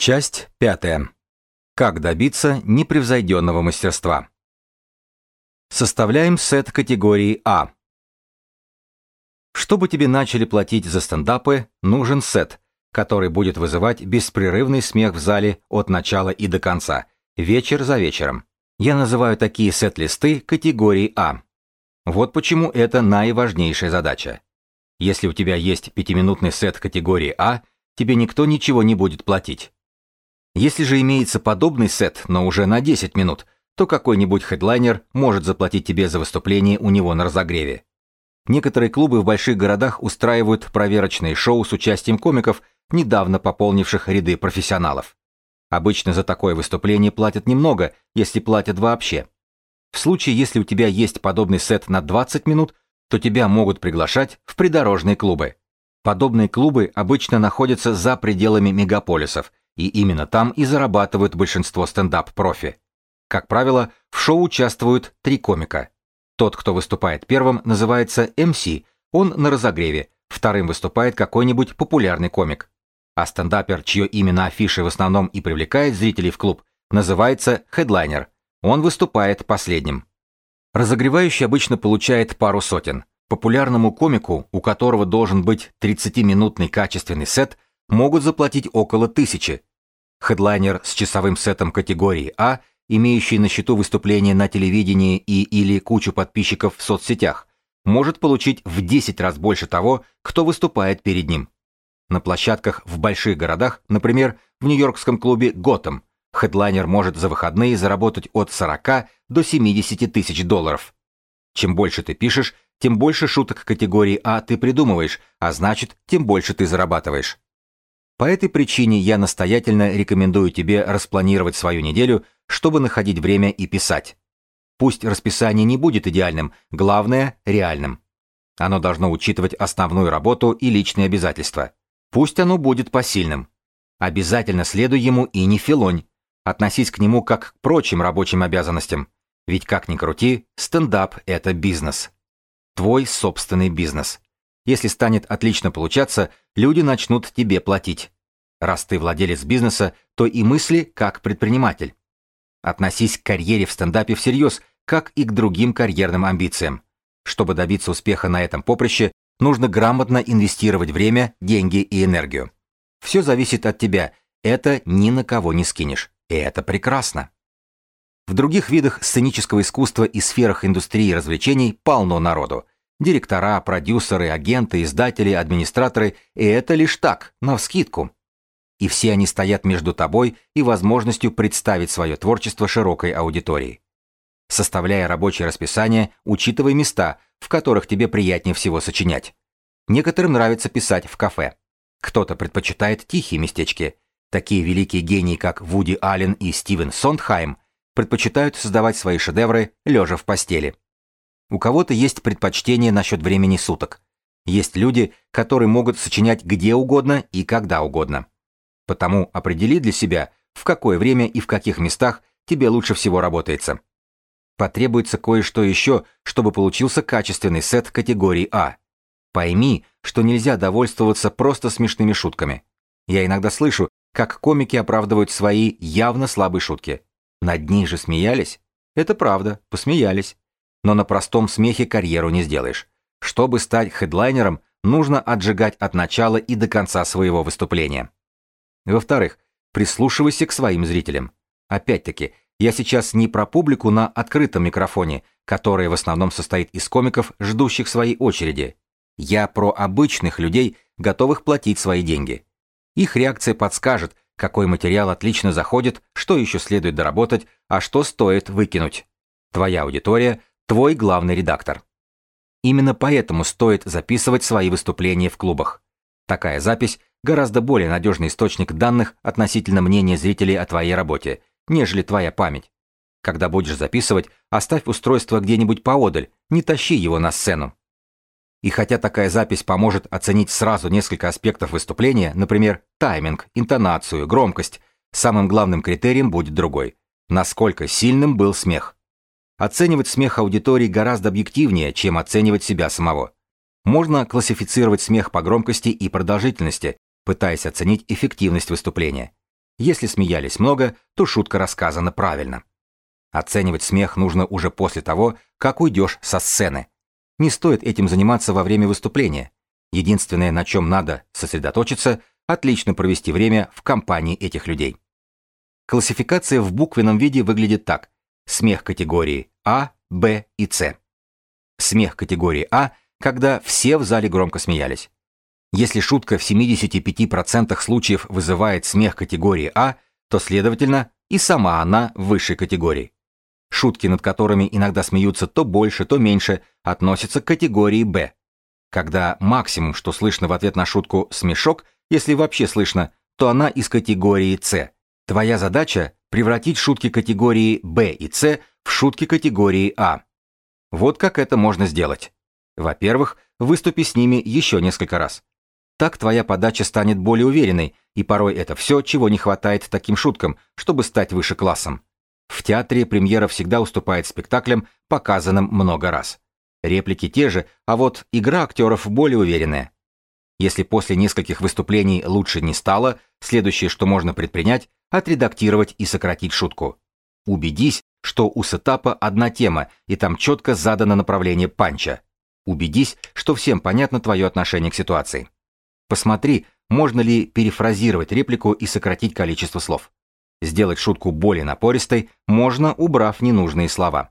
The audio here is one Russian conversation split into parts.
Часть пятая. Как добиться непревзойденного мастерства? Составляем сет категории А. Чтобы тебе начали платить за стендапы, нужен сет, который будет вызывать беспрерывный смех в зале от начала и до конца, вечер за вечером. Я называю такие сет-листы категории А. Вот почему это наиважнейшая задача. Если у тебя есть пятиминутный сет категории А, тебе никто ничего не будет платить. Если же имеется подобный сет, но уже на 10 минут, то какой-нибудь хедлайнер может заплатить тебе за выступление у него на разогреве. Некоторые клубы в больших городах устраивают проверочные шоу с участием комиков, недавно пополнивших ряды профессионалов. Обычно за такое выступление платят немного, если платят вообще. В случае, если у тебя есть подобный сет на 20 минут, то тебя могут приглашать в придорожные клубы. Подобные клубы обычно находятся за пределами мегаполисов, и именно там и зарабатывают большинство стендап-профи. Как правило, в шоу участвуют три комика. Тот, кто выступает первым, называется MC, он на разогреве, вторым выступает какой-нибудь популярный комик. А стендапер, чье имя на афише в основном и привлекает зрителей в клуб, называется хедлайнер. Он выступает последним. Разогревающий обычно получает пару сотен. Популярному комику, у которого должен быть 30-минутный качественный сет, могут заплатить около тысячи. Хедлайнер с часовым сетом категории А имеющий на счету выступление на телевидении и или кучу подписчиков в соцсетях, может получить в 10 раз больше того, кто выступает перед ним. На площадках в больших городах, например, в нью-йоркском клубе «Готэм», хедлайнер может за выходные заработать от 40 до 70 тысяч долларов. Чем больше ты пишешь, тем больше шуток категории А ты придумываешь, а значит, тем больше ты зарабатываешь. По этой причине я настоятельно рекомендую тебе распланировать свою неделю, чтобы находить время и писать. Пусть расписание не будет идеальным, главное – реальным. Оно должно учитывать основную работу и личные обязательства. Пусть оно будет посильным. Обязательно следуй ему и не филонь. Относись к нему как к прочим рабочим обязанностям. Ведь как ни крути, стендап – это бизнес. Твой собственный бизнес. Если станет отлично получаться, люди начнут тебе платить. Раз ты владелец бизнеса, то и мысли как предприниматель. Относись к карьере в стендапе всерьез, как и к другим карьерным амбициям. Чтобы добиться успеха на этом поприще, нужно грамотно инвестировать время, деньги и энергию. Все зависит от тебя, это ни на кого не скинешь. И это прекрасно. В других видах сценического искусства и сферах индустрии развлечений полно народу. Директора, продюсеры, агенты, издатели, администраторы, и это лишь так, навскидку. И все они стоят между тобой и возможностью представить свое творчество широкой аудитории. Составляя рабочее расписание, учитывай места, в которых тебе приятнее всего сочинять. Некоторым нравится писать в кафе. Кто-то предпочитает тихие местечки. Такие великие гении, как Вуди Аллен и Стивен Сондхайм, предпочитают создавать свои шедевры, лежа в постели. У кого-то есть предпочтение насчет времени суток. Есть люди, которые могут сочинять где угодно и когда угодно. Потому определи для себя, в какое время и в каких местах тебе лучше всего работается. Потребуется кое-что еще, чтобы получился качественный сет категории А. Пойми, что нельзя довольствоваться просто смешными шутками. Я иногда слышу, как комики оправдывают свои явно слабые шутки. Над ней же смеялись? Это правда, посмеялись но на простом смехе карьеру не сделаешь. Чтобы стать хедлайнером, нужно отжигать от начала и до конца своего выступления. Во-вторых, прислушивайся к своим зрителям. Опять-таки, я сейчас не про публику на открытом микрофоне, которая в основном состоит из комиков, ждущих своей очереди. Я про обычных людей, готовых платить свои деньги. Их реакция подскажет, какой материал отлично заходит, что еще следует доработать, а что стоит выкинуть. Твоя аудитория твой главный редактор. Именно поэтому стоит записывать свои выступления в клубах. Такая запись гораздо более надежный источник данных относительно мнения зрителей о твоей работе, нежели твоя память. Когда будешь записывать, оставь устройство где-нибудь поодаль, не тащи его на сцену. И хотя такая запись поможет оценить сразу несколько аспектов выступления, например, тайминг, интонацию, громкость, самым главным критерием будет другой – насколько сильным был смех. Оценивать смех аудитории гораздо объективнее, чем оценивать себя самого. Можно классифицировать смех по громкости и продолжительности, пытаясь оценить эффективность выступления. Если смеялись много, то шутка рассказана правильно. Оценивать смех нужно уже после того, как уйдешь со сцены. Не стоит этим заниматься во время выступления. Единственное, на чем надо сосредоточиться, отлично провести время в компании этих людей. Классификация в буквенном виде выглядит так. Смех категории А, Б и С. Смех категории А, когда все в зале громко смеялись. Если шутка в 75% случаев вызывает смех категории А, то, следовательно, и сама она высшей категории. Шутки, над которыми иногда смеются то больше, то меньше, относятся к категории Б. Когда максимум, что слышно в ответ на шутку, смешок, если вообще слышно, то она из категории С. Твоя задача – превратить шутки категории Б и С в шутки категории А. Вот как это можно сделать. Во-первых, выступи с ними еще несколько раз. Так твоя подача станет более уверенной, и порой это все, чего не хватает таким шуткам, чтобы стать выше классом. В театре премьера всегда уступает спектаклям, показанным много раз. Реплики те же, а вот игра актеров более уверенная. Если после нескольких выступлений лучше не стало, следующее, что можно предпринять, отредактировать и сократить шутку. Убедись, что у сетапа одна тема, и там четко задано направление панча. Убедись, что всем понятно твое отношение к ситуации. Посмотри, можно ли перефразировать реплику и сократить количество слов. Сделать шутку более напористой можно, убрав ненужные слова.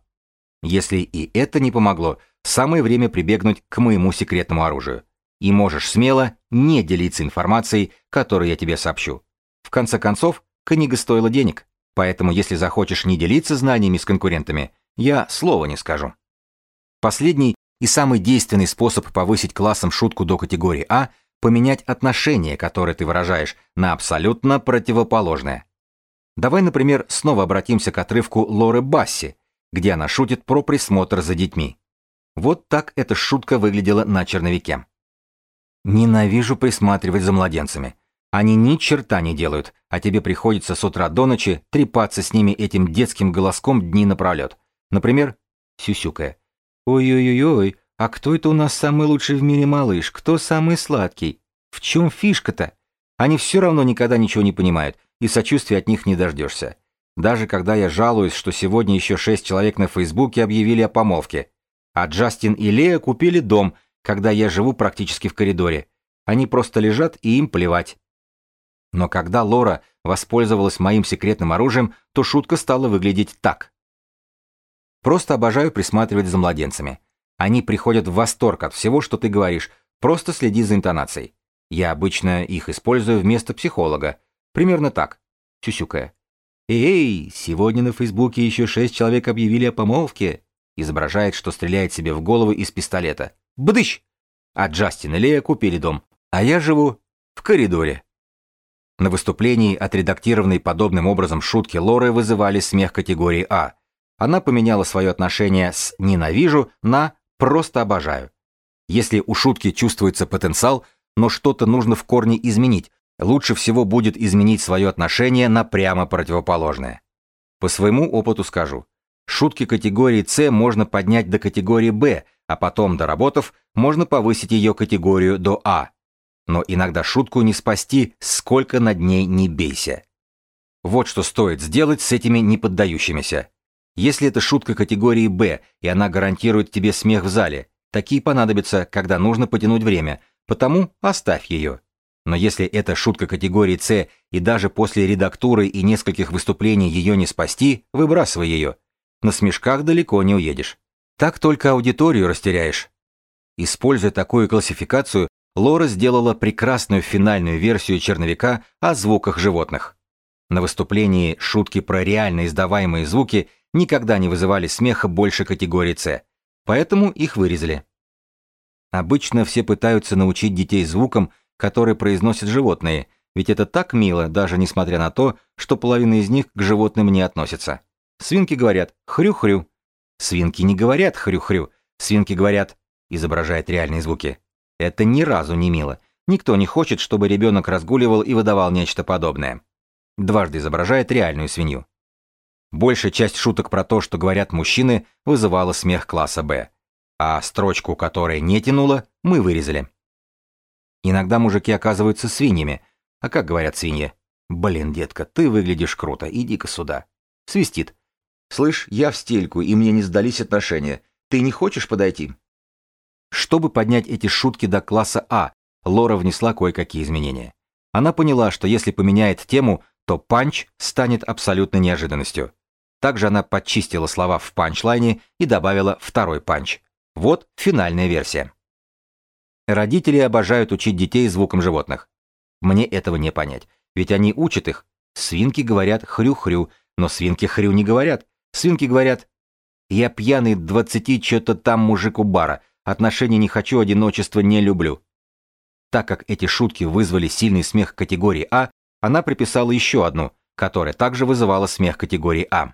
Если и это не помогло, самое время прибегнуть к моему секретному оружию. И можешь смело не делиться информацией, которую я тебе сообщу. В конце концов, книга стоила денег, поэтому если захочешь не делиться знаниями с конкурентами, я слова не скажу. Последний и самый действенный способ повысить классом шутку до категории А поменять отношение, которое ты выражаешь, на абсолютно противоположное. Давай, например, снова обратимся к отрывку Лоры Басси, где она шутит про присмотр за детьми. Вот так эта шутка выглядела на черновике. Ненавижу присматривать за младенцами. Они ни черта не делают, а тебе приходится с утра до ночи трепаться с ними этим детским голоском дни напролет. Например, сюсюкая. Ой-ой-ой-ой, а кто это у нас самый лучший в мире малыш? Кто самый сладкий? В чем фишка-то? Они все равно никогда ничего не понимают, и сочувствия от них не дождешься. Даже когда я жалуюсь, что сегодня еще шесть человек на Фейсбуке объявили о помолвке. А Джастин и Лея купили дом, когда я живу практически в коридоре. Они просто лежат и им плевать. Но когда Лора воспользовалась моим секретным оружием, то шутка стала выглядеть так. Просто обожаю присматривать за младенцами. Они приходят в восторг от всего, что ты говоришь, просто следи за интонацией. Я обычно их использую вместо психолога. Примерно так. Сюсюкая. «Эй, сегодня на Фейсбуке еще шесть человек объявили о помолвке», изображает, что стреляет себе в голову из пистолета. Бдыщ! А Джастин и Лея купили дом, а я живу в коридоре. На выступлении, отредактированной подобным образом шутки Лоры вызывали смех категории А. Она поменяла свое отношение с «ненавижу» на Просто обожаю. Если у шутки чувствуется потенциал, но что-то нужно в корне изменить, лучше всего будет изменить свое отношение на прямо противоположное. По своему опыту скажу. Шутки категории С можно поднять до категории Б, а потом, доработав, можно повысить ее категорию до А. Но иногда шутку не спасти, сколько над ней не бейся. Вот что стоит сделать с этими неподдающимися. Если это шутка категории «Б», и она гарантирует тебе смех в зале, такие понадобятся, когда нужно потянуть время, потому оставь ее. Но если это шутка категории «С», и даже после редактуры и нескольких выступлений ее не спасти, выбрасывай ее. На смешках далеко не уедешь. Так только аудиторию растеряешь. Используя такую классификацию, Лора сделала прекрасную финальную версию черновика о звуках животных. На выступлении шутки про реально издаваемые звуки никогда не вызывали смеха больше категории С, поэтому их вырезали. Обычно все пытаются научить детей звукам, которые произносят животные, ведь это так мило, даже несмотря на то, что половина из них к животным не относится. Свинки говорят «хрю-хрю». Свинки не говорят «хрю-хрю», свинки говорят, изображает реальные звуки. Это ни разу не мило. Никто не хочет, чтобы ребенок разгуливал и выдавал нечто подобное. Дважды изображает реальную свинью. Большая часть шуток про то, что говорят мужчины, вызывала смех класса «Б», а строчку, которая не тянула, мы вырезали. Иногда мужики оказываются свиньями. А как говорят свиньи? Блин, детка, ты выглядишь круто, иди-ка сюда. Свистит. Слышь, я в стельку, и мне не сдались отношения. Ты не хочешь подойти? Чтобы поднять эти шутки до класса А, Лора внесла кое-какие изменения. Она поняла, что если поменяет тему, то панч станет абсолютной неожиданностью. Также она подчистила слова в панчлайне и добавила второй панч. Вот финальная версия. Родители обожают учить детей звукам животных. Мне этого не понять, ведь они учат их. Свинки говорят хрю-хрю, но свинки хрю не говорят. Свинки говорят «Я пьяный двадцати что-то там мужик у бара, отношений не хочу, одиночество не люблю». Так как эти шутки вызвали сильный смех категории А, она приписала еще одну, которая также вызывала смех категории А.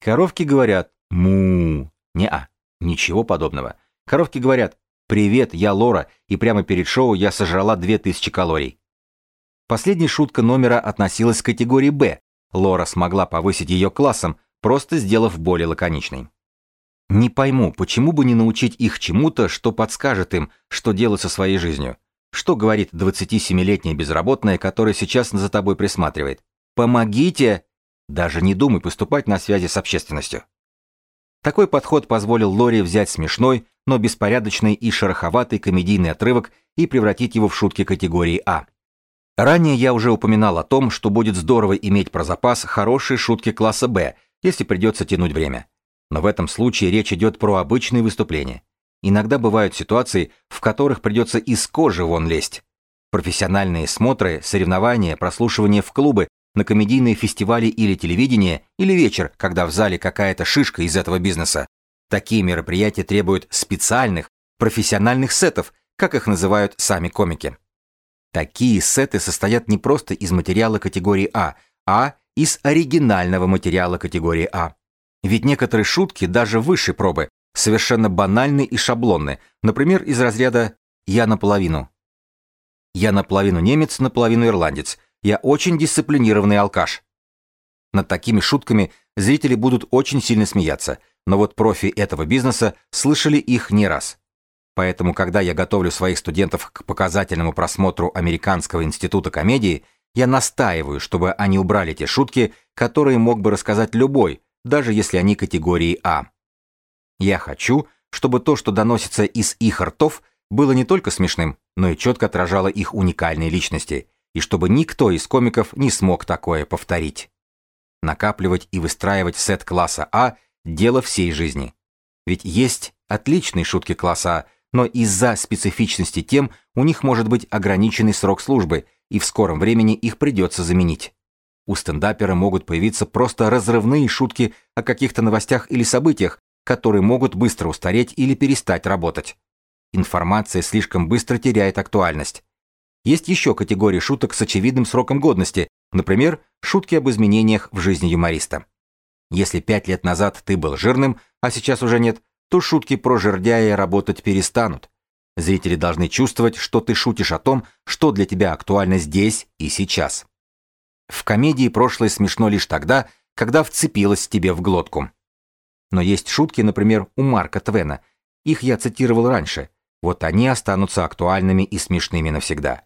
Коровки говорят «му». Не-а, ничего подобного. Коровки говорят «Привет, я Лора, и прямо перед шоу я сожрала 2000 калорий». Последняя шутка номера относилась к категории «Б». Лора смогла повысить ее классом, просто сделав более лаконичной. Не пойму, почему бы не научить их чему-то, что подскажет им, что делать со своей жизнью. Что говорит 27-летняя безработная, которая сейчас за тобой присматривает? «Помогите!» Даже не думай поступать на связи с общественностью. Такой подход позволил Лори взять смешной, но беспорядочный и шероховатый комедийный отрывок и превратить его в шутки категории А. Ранее я уже упоминал о том, что будет здорово иметь про запас хорошие шутки класса Б, если придется тянуть время. Но в этом случае речь идет про обычные выступления. Иногда бывают ситуации, в которых придется из кожи вон лезть. Профессиональные смотры, соревнования, прослушивания в клубы, на комедийные фестивали или телевидение, или вечер, когда в зале какая-то шишка из этого бизнеса. Такие мероприятия требуют специальных, профессиональных сетов, как их называют сами комики. Такие сеты состоят не просто из материала категории А, а из оригинального материала категории А. Ведь некоторые шутки даже выше пробы, совершенно банальны и шаблонны, например, из разряда «я наполовину». Я наполовину немец, наполовину ирландец, я очень дисциплинированный алкаш. Над такими шутками зрители будут очень сильно смеяться, но вот профи этого бизнеса слышали их не раз. Поэтому, когда я готовлю своих студентов к показательному просмотру Американского института комедии, я настаиваю, чтобы они убрали те шутки, которые мог бы рассказать любой, даже если они категории А. Я хочу, чтобы то, что доносится из их ртов, было не только смешным, но и четко отражало их уникальные личности, и чтобы никто из комиков не смог такое повторить. Накапливать и выстраивать сет класса А – дело всей жизни. Ведь есть отличные шутки класса А, но из-за специфичности тем у них может быть ограниченный срок службы, и в скором времени их придется заменить. У стендапера могут появиться просто разрывные шутки о каких-то новостях или событиях, которые могут быстро устареть или перестать работать. Информация слишком быстро теряет актуальность. Есть еще категории шуток с очевидным сроком годности, например, шутки об изменениях в жизни юмориста. Если пять лет назад ты был жирным, а сейчас уже нет, то шутки про жердяя работать перестанут. Зрители должны чувствовать, что ты шутишь о том, что для тебя актуально здесь и сейчас. В комедии прошлое смешно лишь тогда, когда вцепилось тебе в глотку. Но есть шутки, например, у Марка Твена. Их я цитировал раньше. Вот они останутся актуальными и смешными навсегда.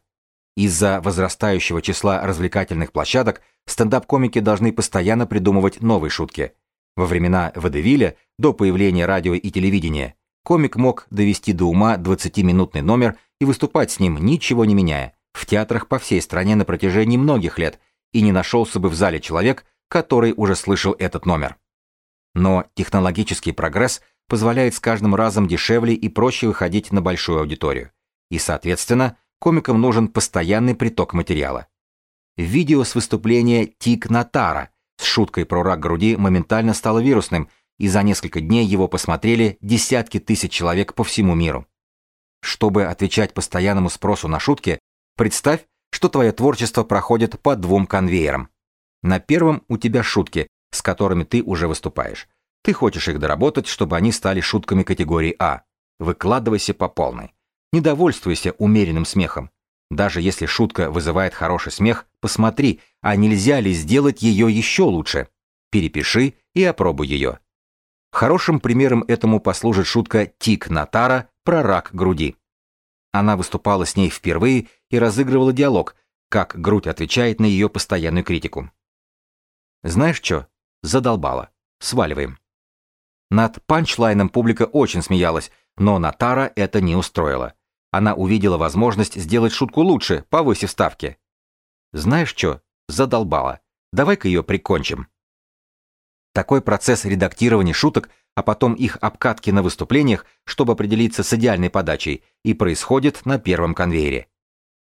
Из-за возрастающего числа развлекательных площадок стендап-комики должны постоянно придумывать новые шутки. Во времена Водевиля, до появления радио и телевидения, комик мог довести до ума 20-минутный номер и выступать с ним, ничего не меняя, в театрах по всей стране на протяжении многих лет, и не нашелся бы в зале человек, который уже слышал этот номер. Но технологический прогресс позволяет с каждым разом дешевле и проще выходить на большую аудиторию. И, соответственно, комикам нужен постоянный приток материала. Видео с выступления Тик Натара с шуткой про рак груди моментально стало вирусным, и за несколько дней его посмотрели десятки тысяч человек по всему миру. Чтобы отвечать постоянному спросу на шутки, представь, что твое творчество проходит по двум конвейерам. На первом у тебя шутки, с которыми ты уже выступаешь. Ты хочешь их доработать, чтобы они стали шутками категории А. Выкладывайся по полной. Не довольствуйся умеренным смехом. Даже если шутка вызывает хороший смех, посмотри, а нельзя ли сделать ее еще лучше. Перепиши и опробуй ее. Хорошим примером этому послужит шутка Тик Натара про рак груди. Она выступала с ней впервые и разыгрывала диалог, как грудь отвечает на ее постоянную критику. Знаешь что? Задолбала. Сваливаем. Над панчлайном публика очень смеялась, но Натара это не устроило. Она увидела возможность сделать шутку лучше, повысив ставки. Знаешь что? Задолбала. Давай-ка ее прикончим. Такой процесс редактирования шуток, а потом их обкатки на выступлениях, чтобы определиться с идеальной подачей, и происходит на первом конвейере.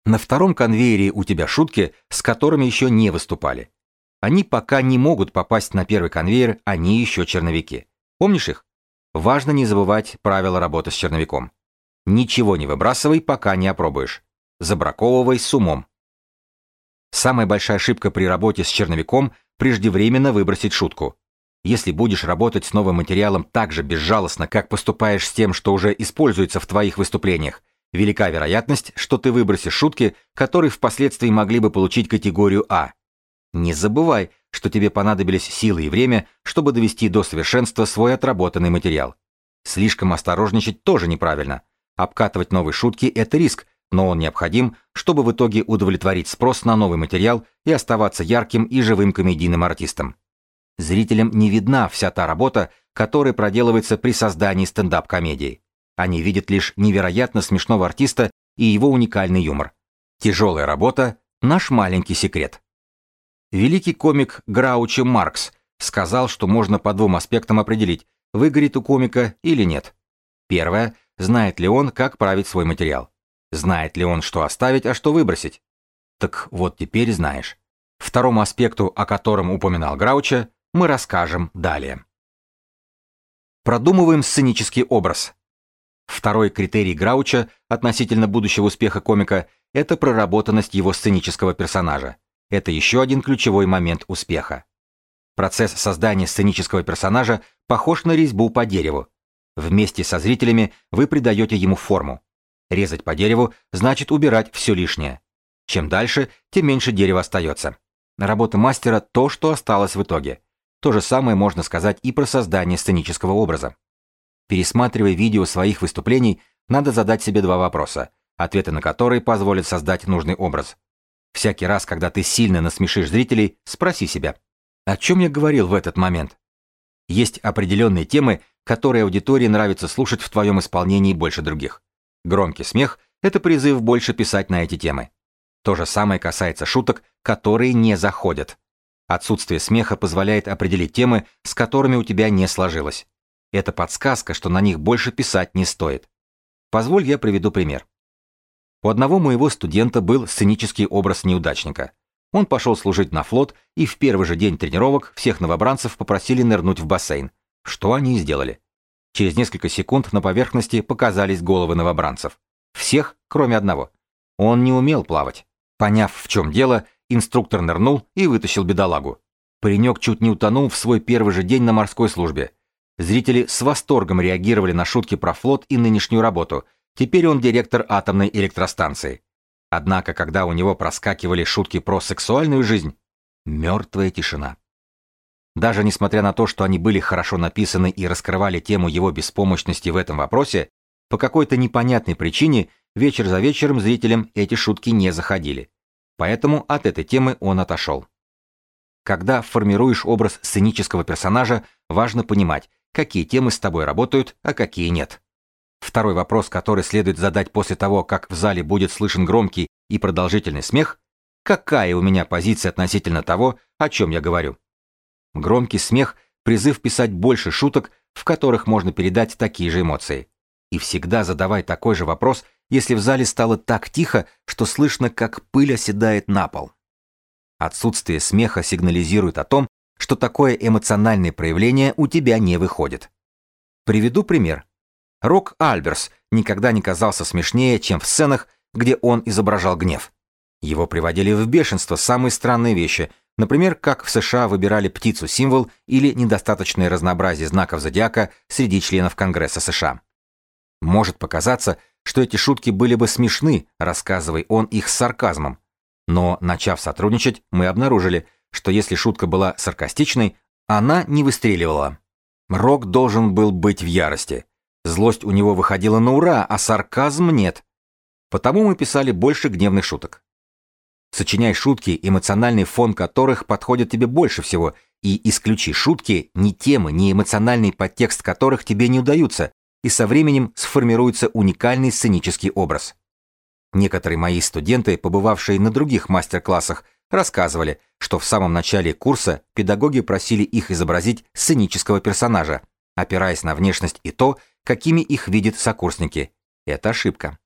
На втором конвейере у тебя шутки, с которыми еще не выступали. Они пока не могут попасть на первый конвейер, они еще черновики. Помнишь их? Важно не забывать правила работы с черновиком. Ничего не выбрасывай, пока не опробуешь. Забраковывай с умом. Самая большая ошибка при работе с черновиком – преждевременно выбросить шутку. Если будешь работать с новым материалом так же безжалостно, как поступаешь с тем, что уже используется в твоих выступлениях, велика вероятность, что ты выбросишь шутки, которые впоследствии могли бы получить категорию А. Не забывай, что тебе понадобились силы и время, чтобы довести до совершенства свой отработанный материал. Слишком осторожничать тоже неправильно. Обкатывать новые шутки – это риск, но он необходим, чтобы в итоге удовлетворить спрос на новый материал и оставаться ярким и живым комедийным артистом. Зрителям не видна вся та работа, которая проделывается при создании стендап-комедии. Они видят лишь невероятно смешного артиста и его уникальный юмор. Тяжелая работа – наш маленький секрет. Великий комик Граучи Маркс сказал, что можно по двум аспектам определить, выгорит у комика или нет. Первое – знает ли он, как править свой материал. Знает ли он, что оставить, а что выбросить. Так вот теперь знаешь. Второму аспекту, о котором упоминал Грауча, мы расскажем далее. Продумываем сценический образ. Второй критерий Грауча относительно будущего успеха комика – это проработанность его сценического персонажа. Это еще один ключевой момент успеха. Процесс создания сценического персонажа похож на резьбу по дереву. Вместе со зрителями вы придаете ему форму. Резать по дереву значит убирать все лишнее. Чем дальше, тем меньше дерева остается. Работа мастера – то, что осталось в итоге. То же самое можно сказать и про создание сценического образа. Пересматривая видео своих выступлений, надо задать себе два вопроса, ответы на которые позволят создать нужный образ. Всякий раз, когда ты сильно насмешишь зрителей, спроси себя, о чем я говорил в этот момент? Есть определенные темы, которые аудитории нравится слушать в твоем исполнении больше других. Громкий смех – это призыв больше писать на эти темы. То же самое касается шуток, которые не заходят. Отсутствие смеха позволяет определить темы, с которыми у тебя не сложилось. Это подсказка, что на них больше писать не стоит. Позволь я приведу пример. У одного моего студента был сценический образ неудачника. Он пошел служить на флот, и в первый же день тренировок всех новобранцев попросили нырнуть в бассейн. Что они и сделали. Через несколько секунд на поверхности показались головы новобранцев. Всех, кроме одного. Он не умел плавать. Поняв, в чем дело, Инструктор нырнул и вытащил бедолагу. Паренек чуть не утонул в свой первый же день на морской службе. Зрители с восторгом реагировали на шутки про флот и нынешнюю работу. Теперь он директор атомной электростанции. Однако, когда у него проскакивали шутки про сексуальную жизнь, мертвая тишина. Даже несмотря на то, что они были хорошо написаны и раскрывали тему его беспомощности в этом вопросе, по какой-то непонятной причине вечер за вечером зрителям эти шутки не заходили. Поэтому от этой темы он отошел. Когда формируешь образ сценического персонажа, важно понимать, какие темы с тобой работают, а какие нет. Второй вопрос, который следует задать после того, как в зале будет слышен громкий и продолжительный смех, какая у меня позиция относительно того, о чем я говорю. Громкий смех – призыв писать больше шуток, в которых можно передать такие же эмоции. И всегда задавай такой же вопрос – если в зале стало так тихо, что слышно, как пыль оседает на пол. Отсутствие смеха сигнализирует о том, что такое эмоциональное проявление у тебя не выходит. Приведу пример. Рок Альберс никогда не казался смешнее, чем в сценах, где он изображал гнев. Его приводили в бешенство самые странные вещи, например, как в США выбирали птицу-символ или недостаточное разнообразие знаков зодиака среди членов Конгресса США. Может показаться, что эти шутки были бы смешны, рассказывая он их с сарказмом. Но, начав сотрудничать, мы обнаружили, что если шутка была саркастичной, она не выстреливала. Рок должен был быть в ярости. Злость у него выходила на ура, а сарказм нет. Потому мы писали больше гневных шуток. Сочиняй шутки, эмоциональный фон которых подходит тебе больше всего, и исключи шутки, ни темы, ни эмоциональный подтекст которых тебе не удаются, и со временем сформируется уникальный сценический образ. Некоторые мои студенты, побывавшие на других мастер-классах, рассказывали, что в самом начале курса педагоги просили их изобразить сценического персонажа, опираясь на внешность и то, какими их видят сокурсники. Это ошибка.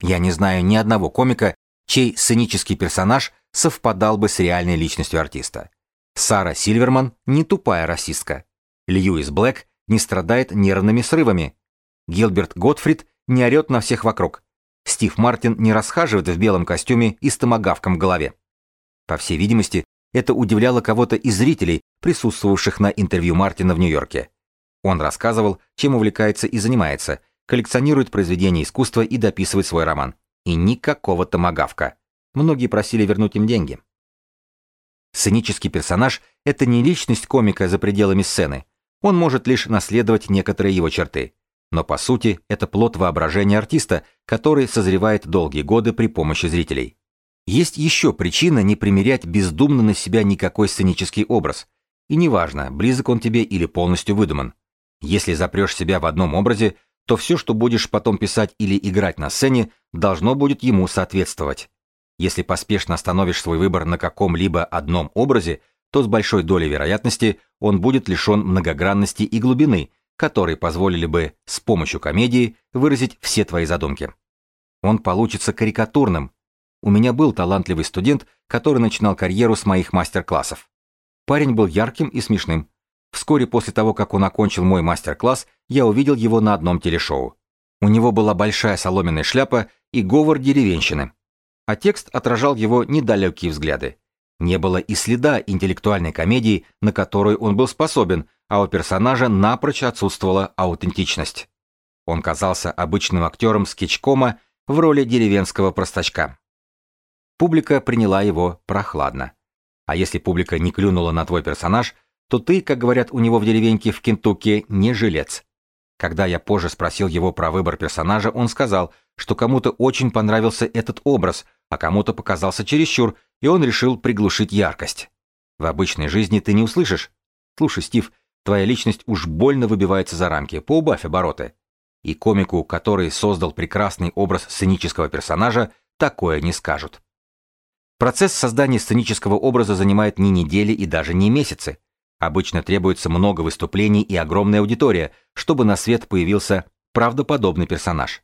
Я не знаю ни одного комика, чей сценический персонаж совпадал бы с реальной личностью артиста. Сара Сильверман не тупая расистка. Льюис Блэк не страдает нервными срывами. Гилберт Готфрид не орет на всех вокруг. Стив Мартин не расхаживает в белом костюме и с томогавком в голове. По всей видимости, это удивляло кого-то из зрителей, присутствовавших на интервью Мартина в Нью-Йорке. Он рассказывал, чем увлекается и занимается, коллекционирует произведения искусства и дописывает свой роман. И никакого томогавка. Многие просили вернуть им деньги. Сценический персонаж — это не личность комика за пределами сцены. Он может лишь наследовать некоторые его черты. Но по сути это плод воображения артиста, который созревает долгие годы при помощи зрителей. Есть еще причина не примерять бездумно на себя никакой сценический образ. И неважно, близок он тебе или полностью выдуман. Если запрешь себя в одном образе, то все, что будешь потом писать или играть на сцене, должно будет ему соответствовать. Если поспешно остановишь свой выбор на каком-либо одном образе, то с большой долей вероятности он будет лишен многогранности и глубины, которые позволили бы с помощью комедии выразить все твои задумки. Он получится карикатурным, у меня был талантливый студент, который начинал карьеру с моих мастер-классов. Парень был ярким и смешным. Вскоре после того, как он окончил мой мастер-класс, я увидел его на одном телешоу. У него была большая соломенная шляпа и говор деревенщины. А текст отражал его недалекие взгляды. Не было и следа интеллектуальной комедии, на которую он был способен, а у персонажа напрочь отсутствовала аутентичность. Он казался обычным актером скетчкома в роли деревенского простачка. Публика приняла его прохладно. А если публика не клюнула на твой персонаж, то ты, как говорят у него в деревеньке в Кентукки, не жилец. Когда я позже спросил его про выбор персонажа, он сказал, что кому-то очень понравился этот образ, а кому-то показался чересчур, и он решил приглушить яркость. В обычной жизни ты не услышишь. Слушай, Стив, твоя личность уж больно выбивается за рамки, поубавь обороты. И комику, который создал прекрасный образ сценического персонажа, такое не скажут. Процесс создания сценического образа занимает не недели и даже не месяцы. Обычно требуется много выступлений и огромная аудитория, чтобы на свет появился правдоподобный персонаж.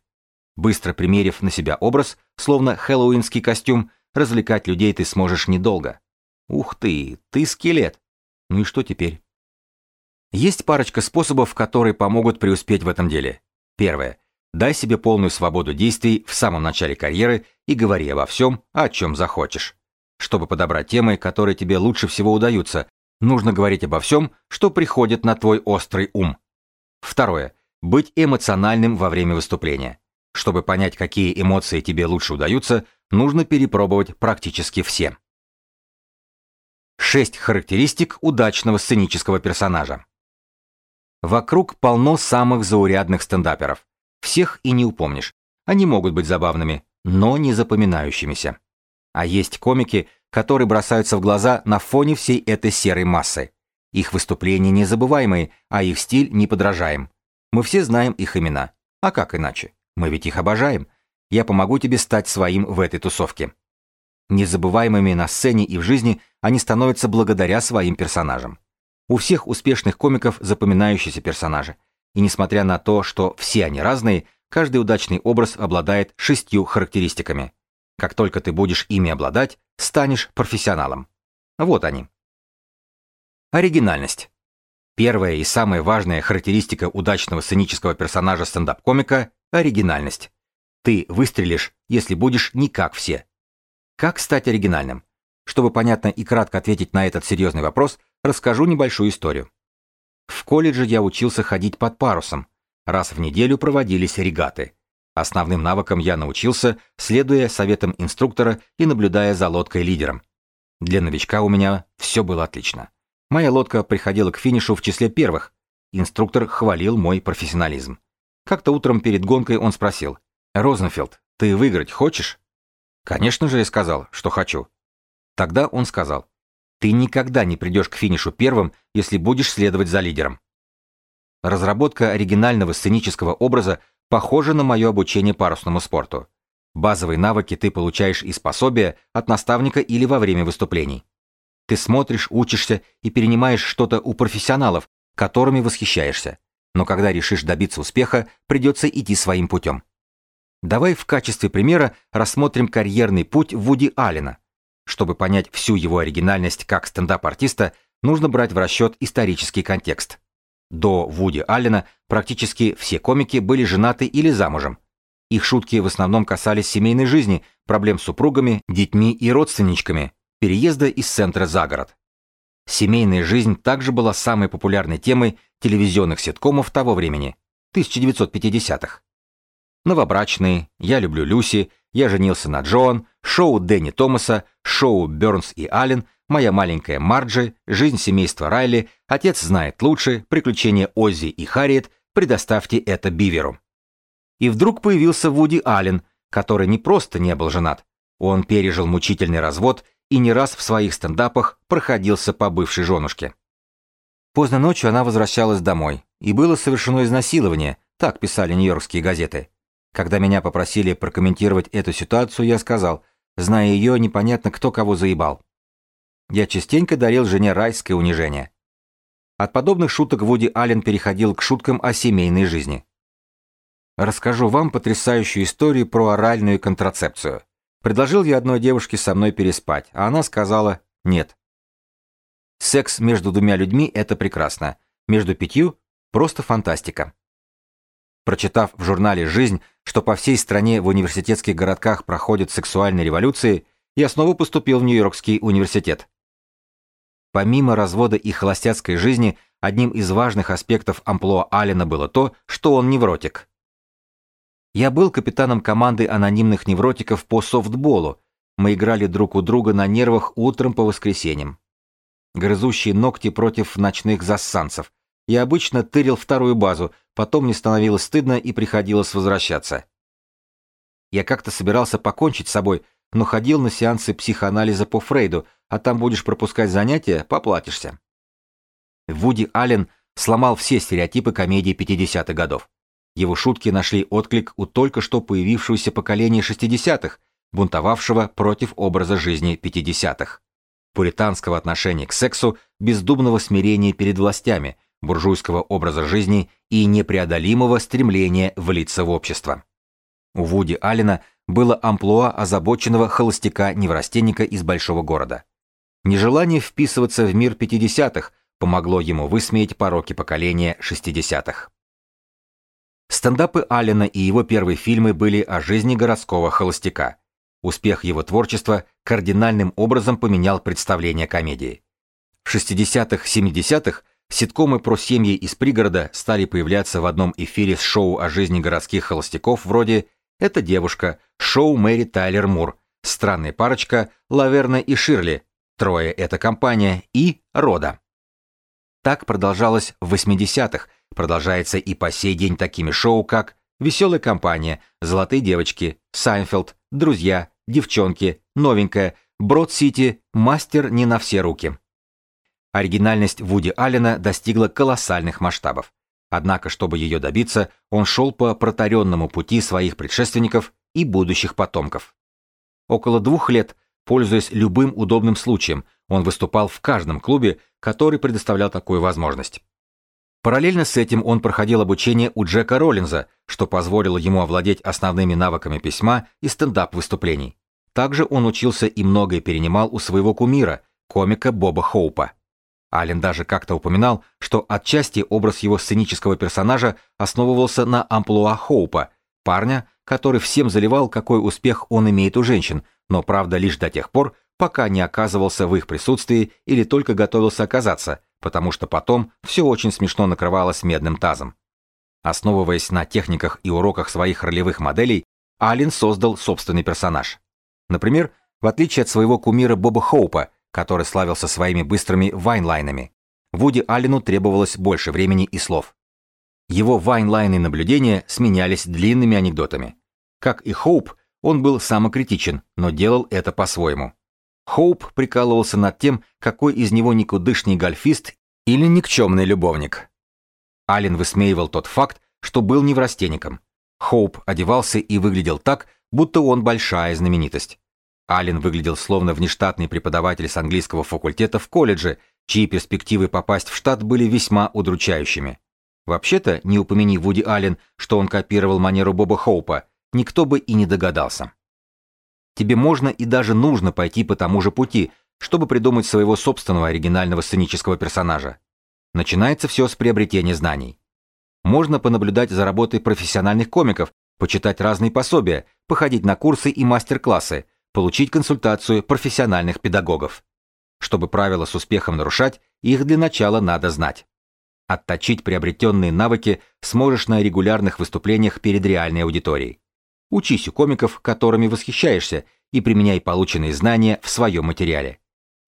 Быстро примерив на себя образ, словно хэллоуинский костюм, развлекать людей ты сможешь недолго. Ух ты, ты скелет. Ну и что теперь? Есть парочка способов, которые помогут преуспеть в этом деле. Первое. Дай себе полную свободу действий в самом начале карьеры и говори обо всем, о чем захочешь. Чтобы подобрать темы, которые тебе лучше всего удаются, нужно говорить обо всем, что приходит на твой острый ум. Второе. Быть эмоциональным во время выступления. Чтобы понять, какие эмоции тебе лучше удаются, нужно перепробовать практически все. Шесть характеристик удачного сценического персонажа. Вокруг полно самых заурядных стендаперов. Всех и не упомнишь. Они могут быть забавными, но не запоминающимися. А есть комики, которые бросаются в глаза на фоне всей этой серой массы. Их выступления незабываемые, а их стиль неподражаем. Мы все знаем их имена. А как иначе? Мы ведь их обожаем. Я помогу тебе стать своим в этой тусовке. Незабываемыми на сцене и в жизни они становятся благодаря своим персонажам. У всех успешных комиков запоминающиеся персонажи. И несмотря на то, что все они разные, каждый удачный образ обладает шестью характеристиками. Как только ты будешь ими обладать, станешь профессионалом. Вот они. Оригинальность. Первая и самая важная характеристика удачного сценического персонажа стендап-комика – оригинальность. Ты выстрелишь, если будешь не как все. Как стать оригинальным? Чтобы понятно и кратко ответить на этот серьезный вопрос, расскажу небольшую историю. В колледже я учился ходить под парусом. Раз в неделю проводились регаты. Основным навыкам я научился, следуя советам инструктора и наблюдая за лодкой-лидером. Для новичка у меня все было отлично. Моя лодка приходила к финишу в числе первых. Инструктор хвалил мой профессионализм. Как-то утром перед гонкой он спросил, «Розенфелд, ты выиграть хочешь?» Конечно же, я сказал, что хочу. Тогда он сказал, ты никогда не придешь к финишу первым, если будешь следовать за лидером. Разработка оригинального сценического образа похожа на мое обучение парусному спорту. Базовые навыки ты получаешь из пособия, от наставника или во время выступлений. Ты смотришь, учишься и перенимаешь что-то у профессионалов, которыми восхищаешься. Но когда решишь добиться успеха, придется идти своим путем. Давай в качестве примера рассмотрим карьерный путь Вуди Аллена. Чтобы понять всю его оригинальность как стендап-артиста, нужно брать в расчет исторический контекст. До Вуди Аллена практически все комики были женаты или замужем. Их шутки в основном касались семейной жизни, проблем с супругами, детьми и родственничками, переезда из центра за город. Семейная жизнь также была самой популярной темой телевизионных ситкомов того времени, 1950-х. Новобрачные, Я люблю Люси, Я женился на Джоан, шоу Дэнни Томаса, шоу Бёрнс и Аллен, Моя маленькая Марджи, Жизнь семейства Райли, Отец знает лучше, Приключения Оззи и Харриет, предоставьте это Биверу. И вдруг появился Вуди Аллен, который не просто не был женат, он пережил мучительный развод и не раз в своих стендапах проходился по бывшей женушке. Поздно ночью она возвращалась домой, и было совершено изнасилование, так писали нью-йоркские газеты. Когда меня попросили прокомментировать эту ситуацию, я сказал, зная ее, непонятно, кто кого заебал. Я частенько дарил жене райское унижение. От подобных шуток Вуди Аллен переходил к шуткам о семейной жизни. Расскажу вам потрясающую историю про оральную контрацепцию. Предложил я одной девушке со мной переспать, а она сказала «нет». Секс между двумя людьми – это прекрасно. Между пятью – просто фантастика. Прочитав в журнале «Жизнь», что по всей стране в университетских городках проходят сексуальные революции, я снова поступил в Нью-Йоркский университет. Помимо развода и холостяцкой жизни, одним из важных аспектов амплуа Аллена было то, что он невротик. Я был капитаном команды анонимных невротиков по софтболу. Мы играли друг у друга на нервах утром по воскресеньям грызущие ногти против ночных зассанцев. Я обычно тырил вторую базу, потом мне становилось стыдно и приходилось возвращаться. Я как-то собирался покончить с собой, но ходил на сеансы психоанализа по Фрейду, а там будешь пропускать занятия, поплатишься. Вуди Аллен сломал все стереотипы комедии 50-х годов. Его шутки нашли отклик у только что появившегося поколения 60-х, бунтовавшего против образа жизни 50-х пуританского отношения к сексу, бездумного смирения перед властями, буржуйского образа жизни и непреодолимого стремления влиться в общество. У Вуди Аллена было амплуа озабоченного холостяка-неврастенника из большого города. Нежелание вписываться в мир 50-х помогло ему высмеять пороки поколения 60-х. Стендапы Аллена и его первые фильмы были о жизни городского холостяка – Успех его творчества кардинальным образом поменял представление комедии. В 60-х-70-х ситкомы про семьи из пригорода стали появляться в одном эфире с шоу о жизни городских холостяков вроде «Это девушка», шоу Мэри Тайлер Мур, «Странная парочка», «Лаверна и Ширли», «Трое – это компания» и «Рода». Так продолжалось в 80-х, продолжается и по сей день такими шоу, как «Веселая компания», «Золотые девочки», «Сайнфелд», «Друзья», девчонки, новенькая, Брод-Сити, мастер не на все руки. Оригинальность Вуди Аллена достигла колоссальных масштабов. Однако, чтобы ее добиться, он шел по проторенному пути своих предшественников и будущих потомков. Около двух лет, пользуясь любым удобным случаем, он выступал в каждом клубе, который предоставлял такую возможность. Параллельно с этим он проходил обучение у Джека Роллинза, что позволило ему овладеть основными навыками письма и стендап-выступлений. Также он учился и многое перенимал у своего кумира, комика Боба Хоупа. Аллен даже как-то упоминал, что отчасти образ его сценического персонажа основывался на амплуа Хоупа, парня, который всем заливал, какой успех он имеет у женщин, но правда лишь до тех пор, пока не оказывался в их присутствии или только готовился оказаться – потому что потом все очень смешно накрывалось медным тазом. Основываясь на техниках и уроках своих ролевых моделей, Аллен создал собственный персонаж. Например, в отличие от своего кумира Боба Хоупа, который славился своими быстрыми вайнлайнами, Вуди Аллену требовалось больше времени и слов. Его вайнлайны наблюдения сменялись длинными анекдотами. Как и Хоуп, Он был самокритичен, но делал это по-своему. Хоуп прикалывался над тем, какой из него никудышний гольфист или никчемный любовник. Аллен высмеивал тот факт, что был неврастенником. Хоуп одевался и выглядел так, будто он большая знаменитость. Аллен выглядел словно внештатный преподаватель с английского факультета в колледже, чьи перспективы попасть в штат были весьма удручающими. Вообще-то, не упомяни Вуди Аллен, что он копировал манеру Боба Хоупа, никто бы и не догадался. Тебе можно и даже нужно пойти по тому же пути, чтобы придумать своего собственного оригинального сценического персонажа. Начинается все с приобретения знаний. Можно понаблюдать за работой профессиональных комиков, почитать разные пособия, походить на курсы и мастер-классы, получить консультацию профессиональных педагогов. Чтобы правила с успехом нарушать, их для начала надо знать. Отточить приобретенные навыки сможешь на регулярных выступлениях перед реальной аудиторией. Учись у комиков, которыми восхищаешься, и применяй полученные знания в своем материале.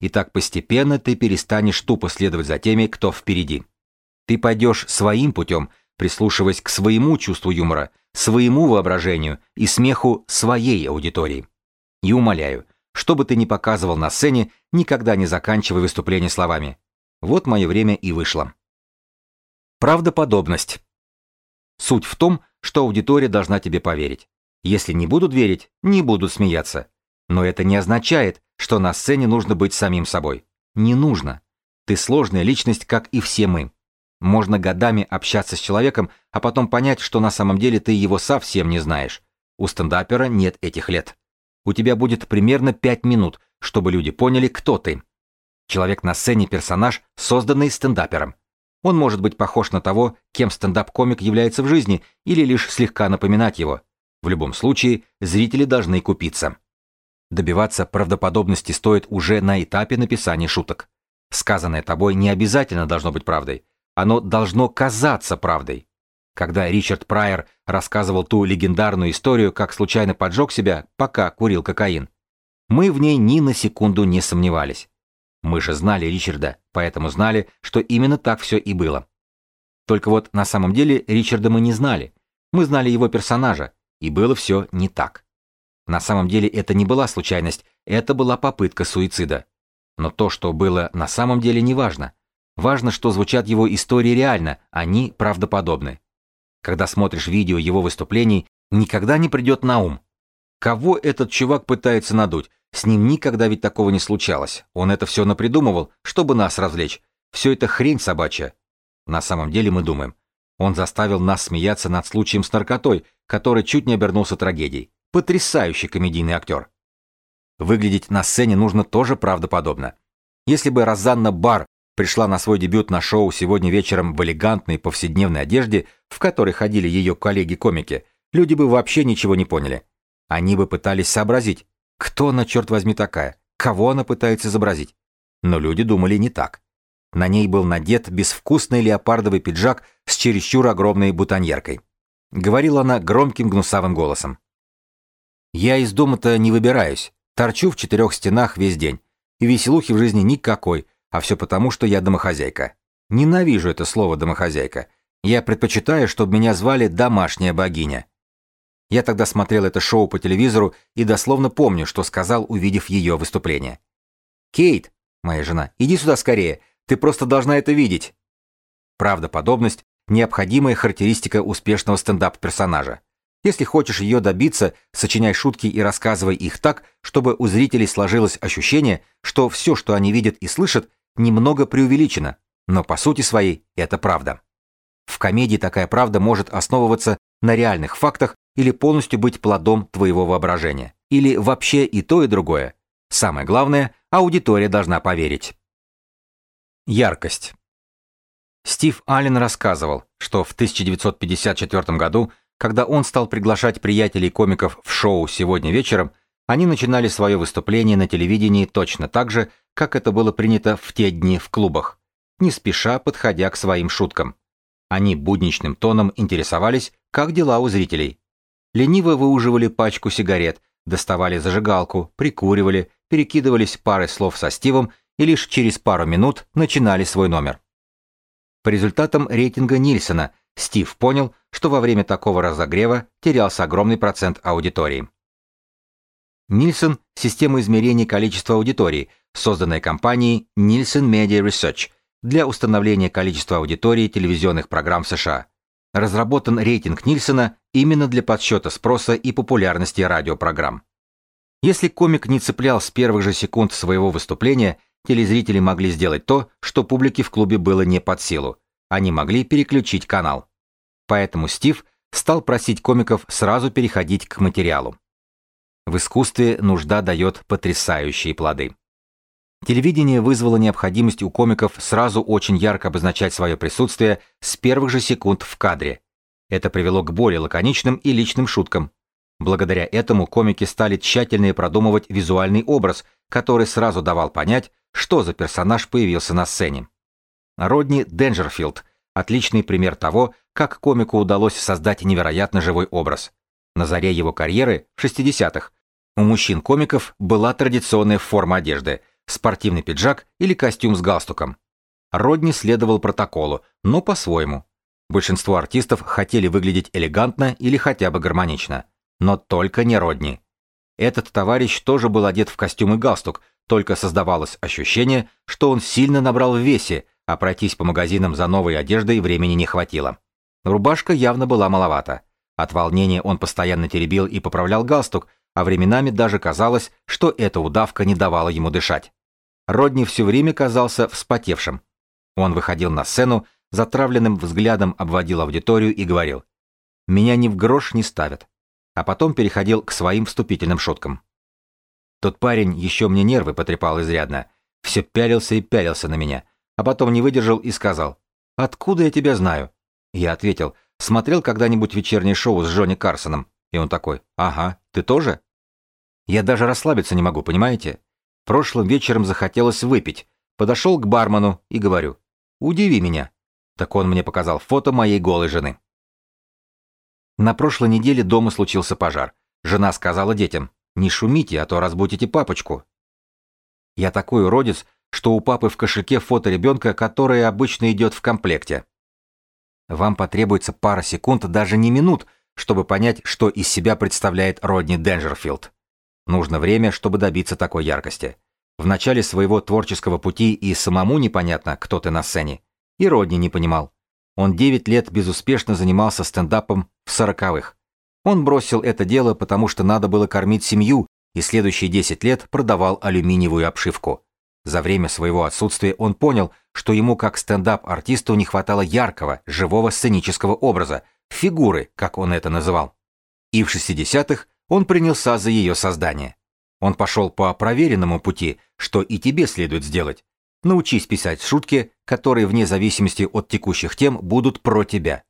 И так постепенно ты перестанешь тупо следовать за теми, кто впереди. Ты пойдешь своим путем, прислушиваясь к своему чувству юмора, своему воображению и смеху своей аудитории. И умоляю, что бы ты ни показывал на сцене, никогда не заканчивай выступление словами «Вот мое время и вышло». Правдоподобность. Суть в том, что аудитория должна тебе поверить. Если не будут верить, не будут смеяться. Но это не означает, что на сцене нужно быть самим собой. Не нужно. Ты сложная личность, как и все мы. Можно годами общаться с человеком, а потом понять, что на самом деле ты его совсем не знаешь. У стендапера нет этих лет. У тебя будет примерно 5 минут, чтобы люди поняли, кто ты. Человек на сцене – персонаж, созданный стендапером. Он может быть похож на того, кем стендап-комик является в жизни, или лишь слегка напоминать его. В любом случае, зрители должны купиться. Добиваться правдоподобности стоит уже на этапе написания шуток. Сказанное тобой не обязательно должно быть правдой. Оно должно казаться правдой. Когда Ричард Прайер рассказывал ту легендарную историю, как случайно поджег себя, пока курил кокаин, мы в ней ни на секунду не сомневались. Мы же знали Ричарда, поэтому знали, что именно так все и было. Только вот на самом деле Ричарда мы не знали. Мы знали его персонажа, и было все не так. На самом деле это не была случайность, это была попытка суицида. Но то, что было на самом деле, не важно. Важно, что звучат его истории реально, они правдоподобны. Когда смотришь видео его выступлений, никогда не придет на ум. Кого этот чувак пытается надуть? С ним никогда ведь такого не случалось. Он это все напридумывал, чтобы нас развлечь. Все это хрень собачья. На самом деле мы думаем. Он заставил нас смеяться над случаем с наркотой, который чуть не обернулся трагедией. Потрясающий комедийный актер. Выглядеть на сцене нужно тоже правдоподобно. Если бы Розанна Бар пришла на свой дебют на шоу сегодня вечером в элегантной повседневной одежде, в которой ходили ее коллеги-комики, люди бы вообще ничего не поняли. Они бы пытались сообразить, кто она, черт возьми, такая, кого она пытается изобразить. Но люди думали не так. На ней был надет безвкусный леопардовый пиджак с чересчур огромной бутоньеркой. Говорила она громким гнусавым голосом. Я из дома-то не выбираюсь. Торчу в четырех стенах весь день. И веселухи в жизни никакой, а все потому, что я домохозяйка. Ненавижу это слово «домохозяйка». Я предпочитаю, чтобы меня звали «домашняя богиня». Я тогда смотрел это шоу по телевизору и дословно помню, что сказал, увидев ее выступление. «Кейт, моя жена, иди сюда скорее, ты просто должна это видеть». Правдоподобность – необходимая характеристика успешного стендап-персонажа. Если хочешь ее добиться, сочиняй шутки и рассказывай их так, чтобы у зрителей сложилось ощущение, что все, что они видят и слышат, немного преувеличено, но по сути своей это правда. В комедии такая правда может основываться на реальных фактах или полностью быть плодом твоего воображения. Или вообще и то, и другое. Самое главное, аудитория должна поверить. Яркость. Стив Аллен рассказывал, что в 1954 году когда он стал приглашать приятелей комиков в шоу «Сегодня вечером», они начинали свое выступление на телевидении точно так же, как это было принято в те дни в клубах, не спеша подходя к своим шуткам. Они будничным тоном интересовались, как дела у зрителей. Лениво выуживали пачку сигарет, доставали зажигалку, прикуривали, перекидывались парой слов со Стивом и лишь через пару минут начинали свой номер. По результатам рейтинга Нильсона – Стив понял, что во время такого разогрева терялся огромный процент аудитории. Нильсон – система измерения количества аудитории, созданная компанией Nielsen Media Research для установления количества аудитории телевизионных программ в США. Разработан рейтинг Нильсона именно для подсчета спроса и популярности радиопрограмм. Если комик не цеплял с первых же секунд своего выступления, телезрители могли сделать то, что публике в клубе было не под силу. Они могли переключить канал. Поэтому Стив стал просить комиков сразу переходить к материалу. В искусстве нужда дает потрясающие плоды. Телевидение вызвало необходимость у комиков сразу очень ярко обозначать свое присутствие с первых же секунд в кадре. Это привело к более лаконичным и личным шуткам. Благодаря этому комики стали тщательнее продумывать визуальный образ, который сразу давал понять, что за персонаж появился на сцене. Родни Денджерфилд – отличный пример того, как комику удалось создать невероятно живой образ. На заре его карьеры, в 60-х, у мужчин-комиков была традиционная форма одежды – спортивный пиджак или костюм с галстуком. Родни следовал протоколу, но по-своему. Большинство артистов хотели выглядеть элегантно или хотя бы гармонично. Но только не Родни. Этот товарищ тоже был одет в костюм и галстук, только создавалось ощущение, что он сильно набрал в весе, а пройтись по магазинам за новой одеждой времени не хватило. Рубашка явно была маловата. От волнения он постоянно теребил и поправлял галстук, а временами даже казалось, что эта удавка не давала ему дышать. Родни все время казался вспотевшим. Он выходил на сцену, затравленным взглядом обводил аудиторию и говорил «Меня ни в грош не ставят», а потом переходил к своим вступительным шуткам. Тот парень еще мне нервы потрепал изрядно, все пялился и пялился на меня, а потом не выдержал и сказал «Откуда я тебя знаю?» Я ответил «Смотрел когда-нибудь вечернее шоу с Джонни Карсоном?» И он такой «Ага, ты тоже?» Я даже расслабиться не могу, понимаете? Прошлым вечером захотелось выпить. Подошел к бармену и говорю, удиви меня. Так он мне показал фото моей голой жены. На прошлой неделе дома случился пожар. Жена сказала детям, не шумите, а то разбудите папочку. Я такой уродец, что у папы в кошельке фото ребенка, которое обычно идет в комплекте. Вам потребуется пара секунд, даже не минут, чтобы понять, что из себя представляет Родни Денджерфилд. Нужно время, чтобы добиться такой яркости. В начале своего творческого пути и самому непонятно, кто ты на сцене. И Родни не понимал. Он 9 лет безуспешно занимался стендапом в сороковых. Он бросил это дело, потому что надо было кормить семью, и следующие 10 лет продавал алюминиевую обшивку. За время своего отсутствия он понял, что ему как стендап-артисту не хватало яркого, живого сценического образа, фигуры, как он это называл. И в 60-х он принялся за ее создание. Он пошел по проверенному пути, что и тебе следует сделать. Научись писать шутки, которые вне зависимости от текущих тем будут про тебя.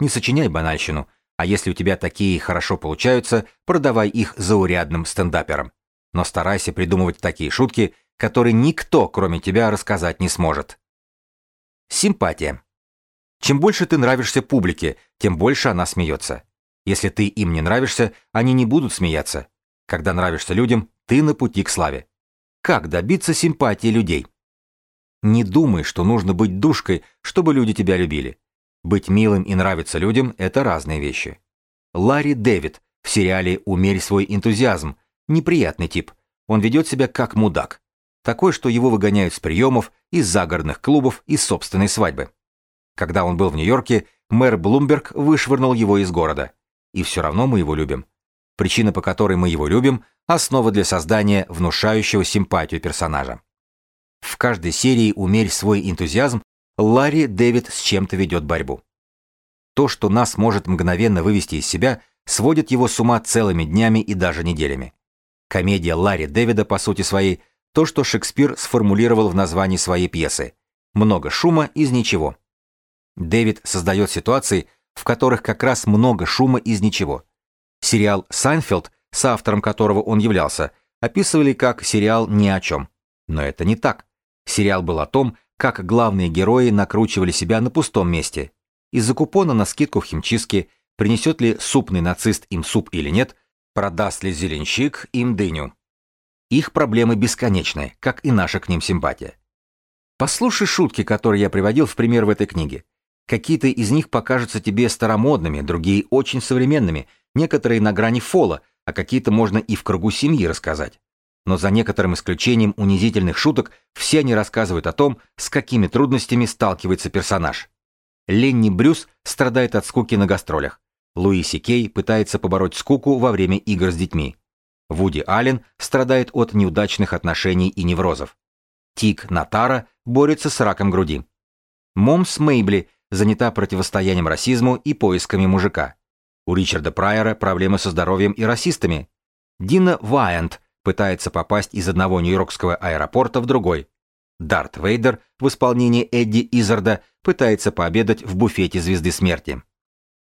Не сочиняй банальщину, а если у тебя такие хорошо получаются, продавай их заурядным стендаперам. Но старайся придумывать такие шутки, которые никто, кроме тебя, рассказать не сможет. Симпатия. Чем больше ты нравишься публике, тем больше она смеется. Если ты им не нравишься, они не будут смеяться. Когда нравишься людям, ты на пути к славе. Как добиться симпатии людей? Не думай, что нужно быть душкой, чтобы люди тебя любили. Быть милым и нравиться людям – это разные вещи. Ларри Дэвид в сериале «Умерь свой энтузиазм» – неприятный тип. Он ведет себя как мудак. Такой, что его выгоняют с приемов, из загородных клубов, из собственной свадьбы. Когда он был в Нью-Йорке, мэр Блумберг вышвырнул его из города и все равно мы его любим. Причина, по которой мы его любим, основа для создания внушающего симпатию персонажа. В каждой серии «Умерь свой энтузиазм» Ларри Дэвид с чем-то ведет борьбу. То, что нас может мгновенно вывести из себя, сводит его с ума целыми днями и даже неделями. Комедия Ларри Дэвида, по сути своей, то, что Шекспир сформулировал в названии своей пьесы. Много шума из ничего. Дэвид создает ситуации, в которых как раз много шума из ничего. Сериал «Сайнфелд», соавтором которого он являлся, описывали как сериал ни о чем. Но это не так. Сериал был о том, как главные герои накручивали себя на пустом месте. Из-за купона на скидку в химчистке, принесет ли супный нацист им суп или нет, продаст ли зеленщик им дыню. Их проблемы бесконечны, как и наша к ним симпатия. Послушай шутки, которые я приводил в пример в этой книге. Какие-то из них покажутся тебе старомодными, другие очень современными, некоторые на грани фола, а какие-то можно и в кругу семьи рассказать. Но за некоторым исключением унизительных шуток все они рассказывают о том, с какими трудностями сталкивается персонаж. Ленни Брюс страдает от скуки на гастролях. Луиси Кей пытается побороть скуку во время игр с детьми. Вуди Аллен страдает от неудачных отношений и неврозов. Тик Натара борется с раком груди. Момс Мейбли занята противостоянием расизму и поисками мужика. У Ричарда Прайера проблемы со здоровьем и расистами. Дина Вайант пытается попасть из одного нью-йоркского аэропорта в другой. Дарт Вейдер в исполнении Эдди Изарда пытается пообедать в буфете Звезды Смерти.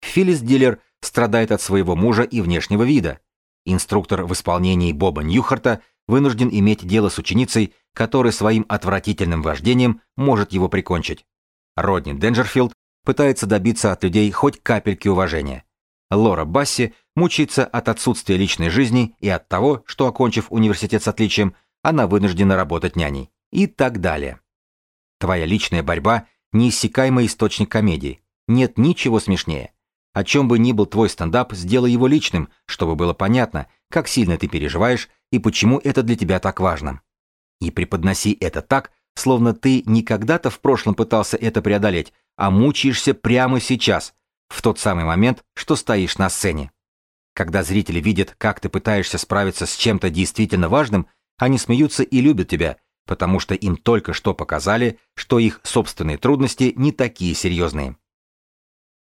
Филлис Диллер страдает от своего мужа и внешнего вида. Инструктор в исполнении Боба Ньюхарта вынужден иметь дело с ученицей, которая своим отвратительным вождением может его прикончить. Родни Денджерфилд пытается добиться от людей хоть капельки уважения. Лора Басси мучается от отсутствия личной жизни и от того, что, окончив университет с отличием, она вынуждена работать няней. И так далее. Твоя личная борьба – неиссякаемый источник комедии. Нет ничего смешнее. О чем бы ни был твой стендап, сделай его личным, чтобы было понятно, как сильно ты переживаешь и почему это для тебя так важно. И преподноси это так, словно ты не когда-то в прошлом пытался это преодолеть, а мучаешься прямо сейчас, в тот самый момент, что стоишь на сцене. Когда зрители видят, как ты пытаешься справиться с чем-то действительно важным, они смеются и любят тебя, потому что им только что показали, что их собственные трудности не такие серьезные.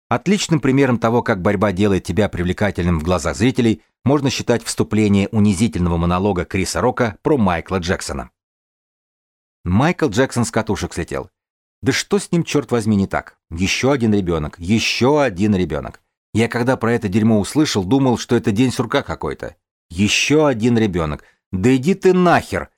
Отличным примером того, как борьба делает тебя привлекательным в глазах зрителей, можно считать вступление унизительного монолога Криса Рока про Майкла Джексона. Майкл Джексон с катушек слетел. Да что с ним, черт возьми, не так? Еще один ребенок, еще один ребенок. Я когда про это дерьмо услышал, думал, что это день сурка какой-то. Еще один ребенок. Да иди ты нахер!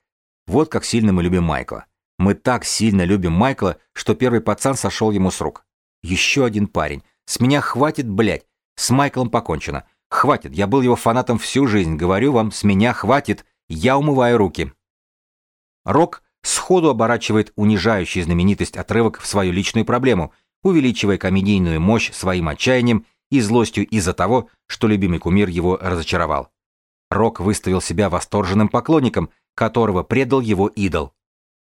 Вот как сильно мы любим Майкла. Мы так сильно любим Майкла, что первый пацан сошел ему с рук. Еще один парень. С меня хватит, блядь. С Майклом покончено. Хватит, я был его фанатом всю жизнь. Говорю вам, с меня хватит. Я умываю руки. Рок сходу оборачивает унижающий знаменитость отрывок в свою личную проблему, увеличивая комедийную мощь своим отчаянием и злостью из-за того, что любимый кумир его разочаровал. Рок выставил себя восторженным поклонником, которого предал его идол.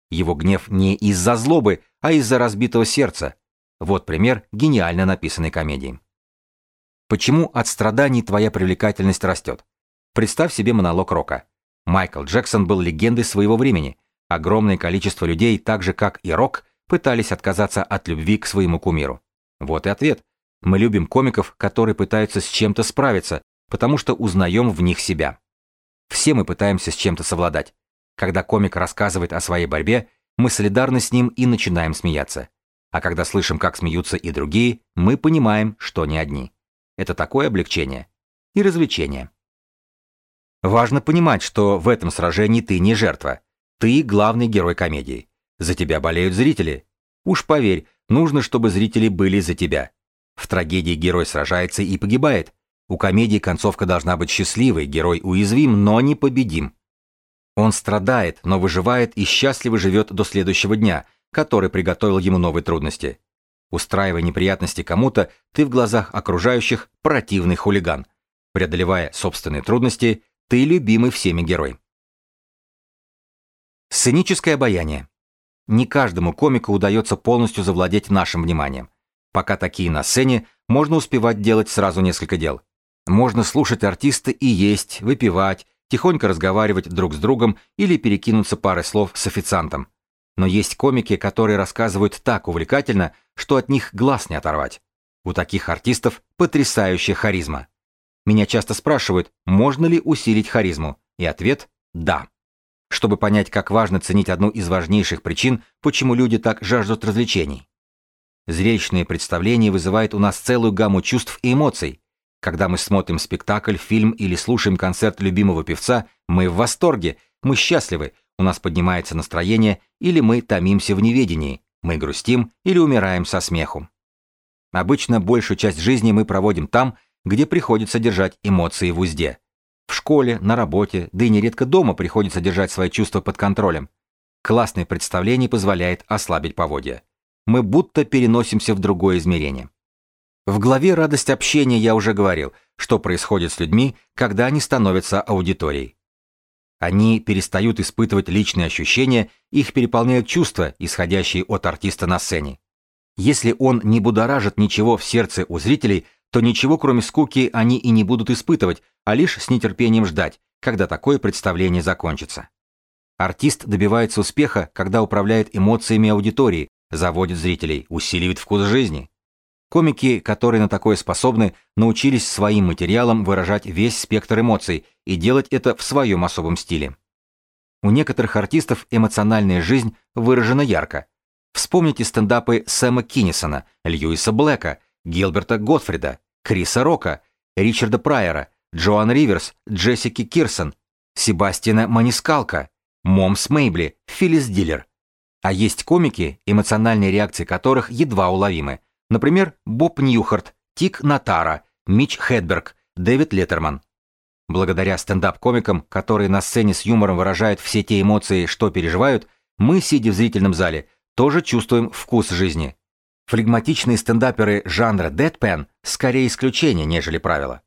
Его гнев не из-за злобы, а из-за разбитого сердца, вот пример гениально написанной комедии. Почему от страданий твоя привлекательность растет? Представь себе монолог Рока. Майкл Джексон был легендой своего времени. Огромное количество людей, так же как и Рок, пытались отказаться от любви к своему кумиру. Вот и ответ. Мы любим комиков, которые пытаются с чем-то справиться, потому что узнаем в них себя. Все мы пытаемся с чем-то совладать. Когда комик рассказывает о своей борьбе, мы солидарны с ним и начинаем смеяться. А когда слышим, как смеются и другие, мы понимаем, что не одни. Это такое облегчение и развлечение. Важно понимать, что в этом сражении ты не жертва. Ты главный герой комедии. За тебя болеют зрители. Уж поверь, нужно, чтобы зрители были за тебя. В трагедии герой сражается и погибает. У комедии концовка должна быть счастливой, герой уязвим, но не победим. Он страдает, но выживает и счастливо живет до следующего дня, который приготовил ему новые трудности. Устраивая неприятности кому-то, ты в глазах окружающих противный хулиган. Преодолевая собственные трудности, ты любимый всеми герой. Сценическое обаяние. Не каждому комику удается полностью завладеть нашим вниманием. Пока такие на сцене, можно успевать делать сразу несколько дел. Можно слушать артиста и есть, выпивать, тихонько разговаривать друг с другом или перекинуться парой слов с официантом. Но есть комики, которые рассказывают так увлекательно, что от них глаз не оторвать. У таких артистов потрясающая харизма. Меня часто спрашивают, можно ли усилить харизму, и ответ – да. Чтобы понять, как важно ценить одну из важнейших причин, почему люди так жаждут развлечений. Зрелищные представления вызывают у нас целую гамму чувств и эмоций. Когда мы смотрим спектакль, фильм или слушаем концерт любимого певца, мы в восторге, мы счастливы, у нас поднимается настроение, или мы томимся в неведении, мы грустим или умираем со смеху. Обычно большую часть жизни мы проводим там, где приходится держать эмоции в узде. В школе, на работе, да и нередко дома приходится держать свои чувства под контролем. Классное представление позволяет ослабить поводья. Мы будто переносимся в другое измерение. В главе «Радость общения» я уже говорил, что происходит с людьми, когда они становятся аудиторией. Они перестают испытывать личные ощущения, их переполняют чувства, исходящие от артиста на сцене. Если он не будоражит ничего в сердце у зрителей, то ничего кроме скуки они и не будут испытывать, а лишь с нетерпением ждать, когда такое представление закончится. Артист добивается успеха, когда управляет эмоциями аудитории, заводит зрителей, усиливает вкус жизни. Комики, которые на такое способны, научились своим материалом выражать весь спектр эмоций и делать это в своем особом стиле. У некоторых артистов эмоциональная жизнь выражена ярко. Вспомните стендапы Сэма Киннисона, Льюиса Блэка, Гилберта Готфрида, Криса Рока, Ричарда Прайера, Джоан Риверс, Джессики Кирсон, Себастьяна Манискалка, Момс Мейбли, Филлис Диллер. А есть комики, эмоциональные реакции которых едва уловимы – Например, Боб Ньюхарт, Тиг Нотаро, Митч Хедберг, Дэвид Леттерман. Благодаря стендап-комикам, которые на сцене с юмором выражают все те эмоции, что переживают, мы, сидя в зрительном зале, тоже чувствуем вкус жизни. Флегматичные стендаперы жанра deadpan скорее исключение, нежели правило.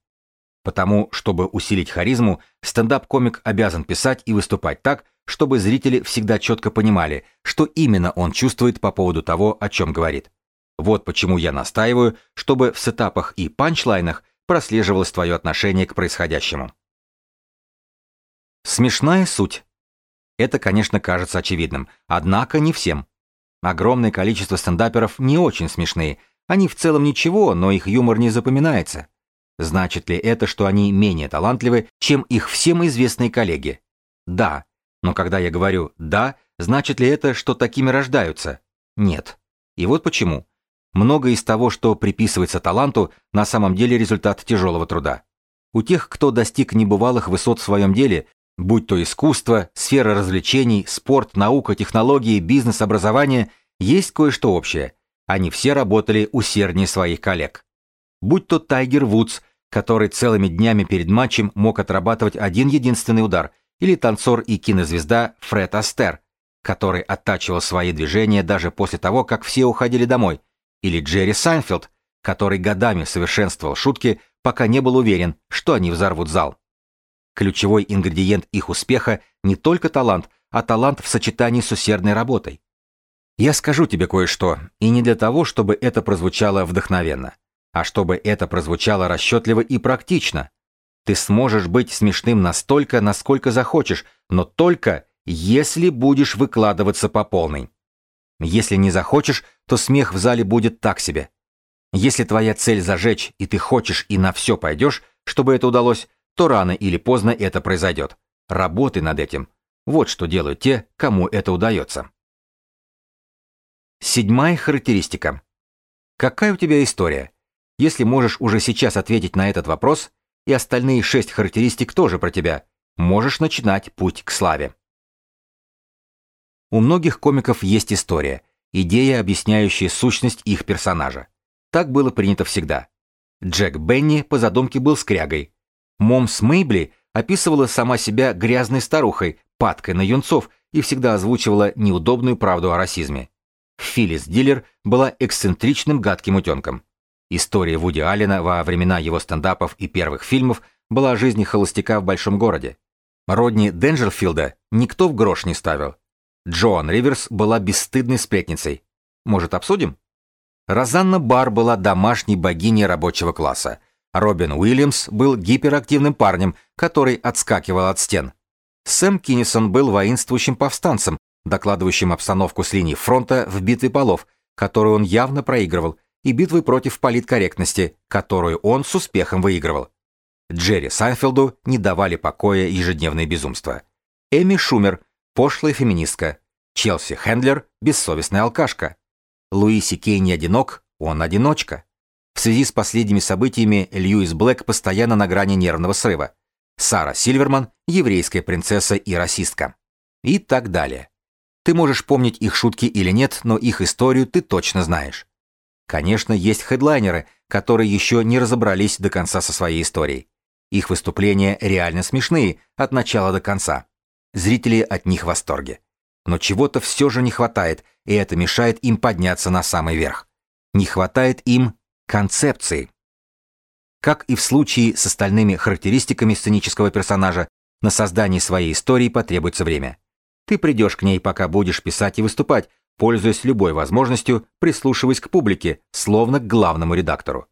Потому, чтобы усилить харизму, стендап-комик обязан писать и выступать так, чтобы зрители всегда четко понимали, что именно он чувствует по поводу того, о чем говорит. Вот почему я настаиваю, чтобы в сетапах и панчлайнах прослеживалось твое отношение к происходящему. Смешная суть. Это, конечно, кажется очевидным, однако не всем. Огромное количество стендаперов не очень смешные, они в целом ничего, но их юмор не запоминается. Значит ли это, что они менее талантливы, чем их всем известные коллеги? Да. Но когда я говорю «да», значит ли это, что такими рождаются? Нет. И вот почему. Многое из того, что приписывается таланту, на самом деле результат тяжелого труда. У тех, кто достиг небывалых высот в своем деле, будь то искусство, сфера развлечений, спорт, наука, технологии, бизнес, образование, есть кое-что общее. Они все работали усерднее своих коллег. Будь то Тайгер Вудс, который целыми днями перед матчем мог отрабатывать один единственный удар, или танцор и кинозвезда Фред Астер, который оттачивал свои движения даже после того, как все уходили домой, или Джерри Сайнфелд, который годами совершенствовал шутки, пока не был уверен, что они взорвут зал. Ключевой ингредиент их успеха не только талант, а талант в сочетании с усердной работой. Я скажу тебе кое-что, и не для того, чтобы это прозвучало вдохновенно, а чтобы это прозвучало расчетливо и практично. Ты сможешь быть смешным настолько, насколько захочешь, но только если будешь выкладываться по полной. Если не захочешь, то смех в зале будет так себе. Если твоя цель зажечь, и ты хочешь и на все пойдешь, чтобы это удалось, то рано или поздно это произойдет. Работай над этим. Вот что делают те, кому это удается. Седьмая характеристика. Какая у тебя история? Если можешь уже сейчас ответить на этот вопрос, и остальные шесть характеристик тоже про тебя, можешь начинать путь к славе. У многих комиков есть история, идея, объясняющая сущность их персонажа. Так было принято всегда. Джек Бенни по задумке был скрягой. Момс Мейбли описывала сама себя грязной старухой, падкой на юнцов и всегда озвучивала неудобную правду о расизме. Филлис Диллер была эксцентричным гадким утенком. История Вуди Аллена во времена его стендапов и первых фильмов была о жизни холостяка в большом городе. Родни Денджерфилда никто в грош не ставил. Джоан Риверс была бесстыдной сплетницей. Может, обсудим? Розанна Бар была домашней богиней рабочего класса. Робин Уильямс был гиперактивным парнем, который отскакивал от стен. Сэм Киннисон был воинствующим повстанцем, докладывающим обстановку с линии фронта в битве полов, которую он явно проигрывал, и битвы против политкорректности, которую он с успехом выигрывал. Джерри Сайнфилду не давали покоя ежедневные безумства. Эми Шумер пошлая феминистка. Челси Хендлер – бессовестная алкашка. Луиси Кей не одинок, он одиночка. Связи с последними событиями Льюис Блэк постоянно на грани нервного срыва. Сара Сильверман – еврейская принцесса и расистка. И так далее. Ты можешь помнить их шутки или нет, но их историю ты точно знаешь. Конечно, есть хедлайнеры, которые еще не разобрались до конца со своей историей. Их выступления реально смешные от начала до конца. Зрители от них в восторге. Но чего-то все же не хватает, и это мешает им подняться на самый верх. Не хватает им концепции. Как и в случае с остальными характеристиками сценического персонажа, на создание своей истории потребуется время. Ты придешь к ней, пока будешь писать и выступать, пользуясь любой возможностью, прислушиваясь к публике, словно к главному редактору.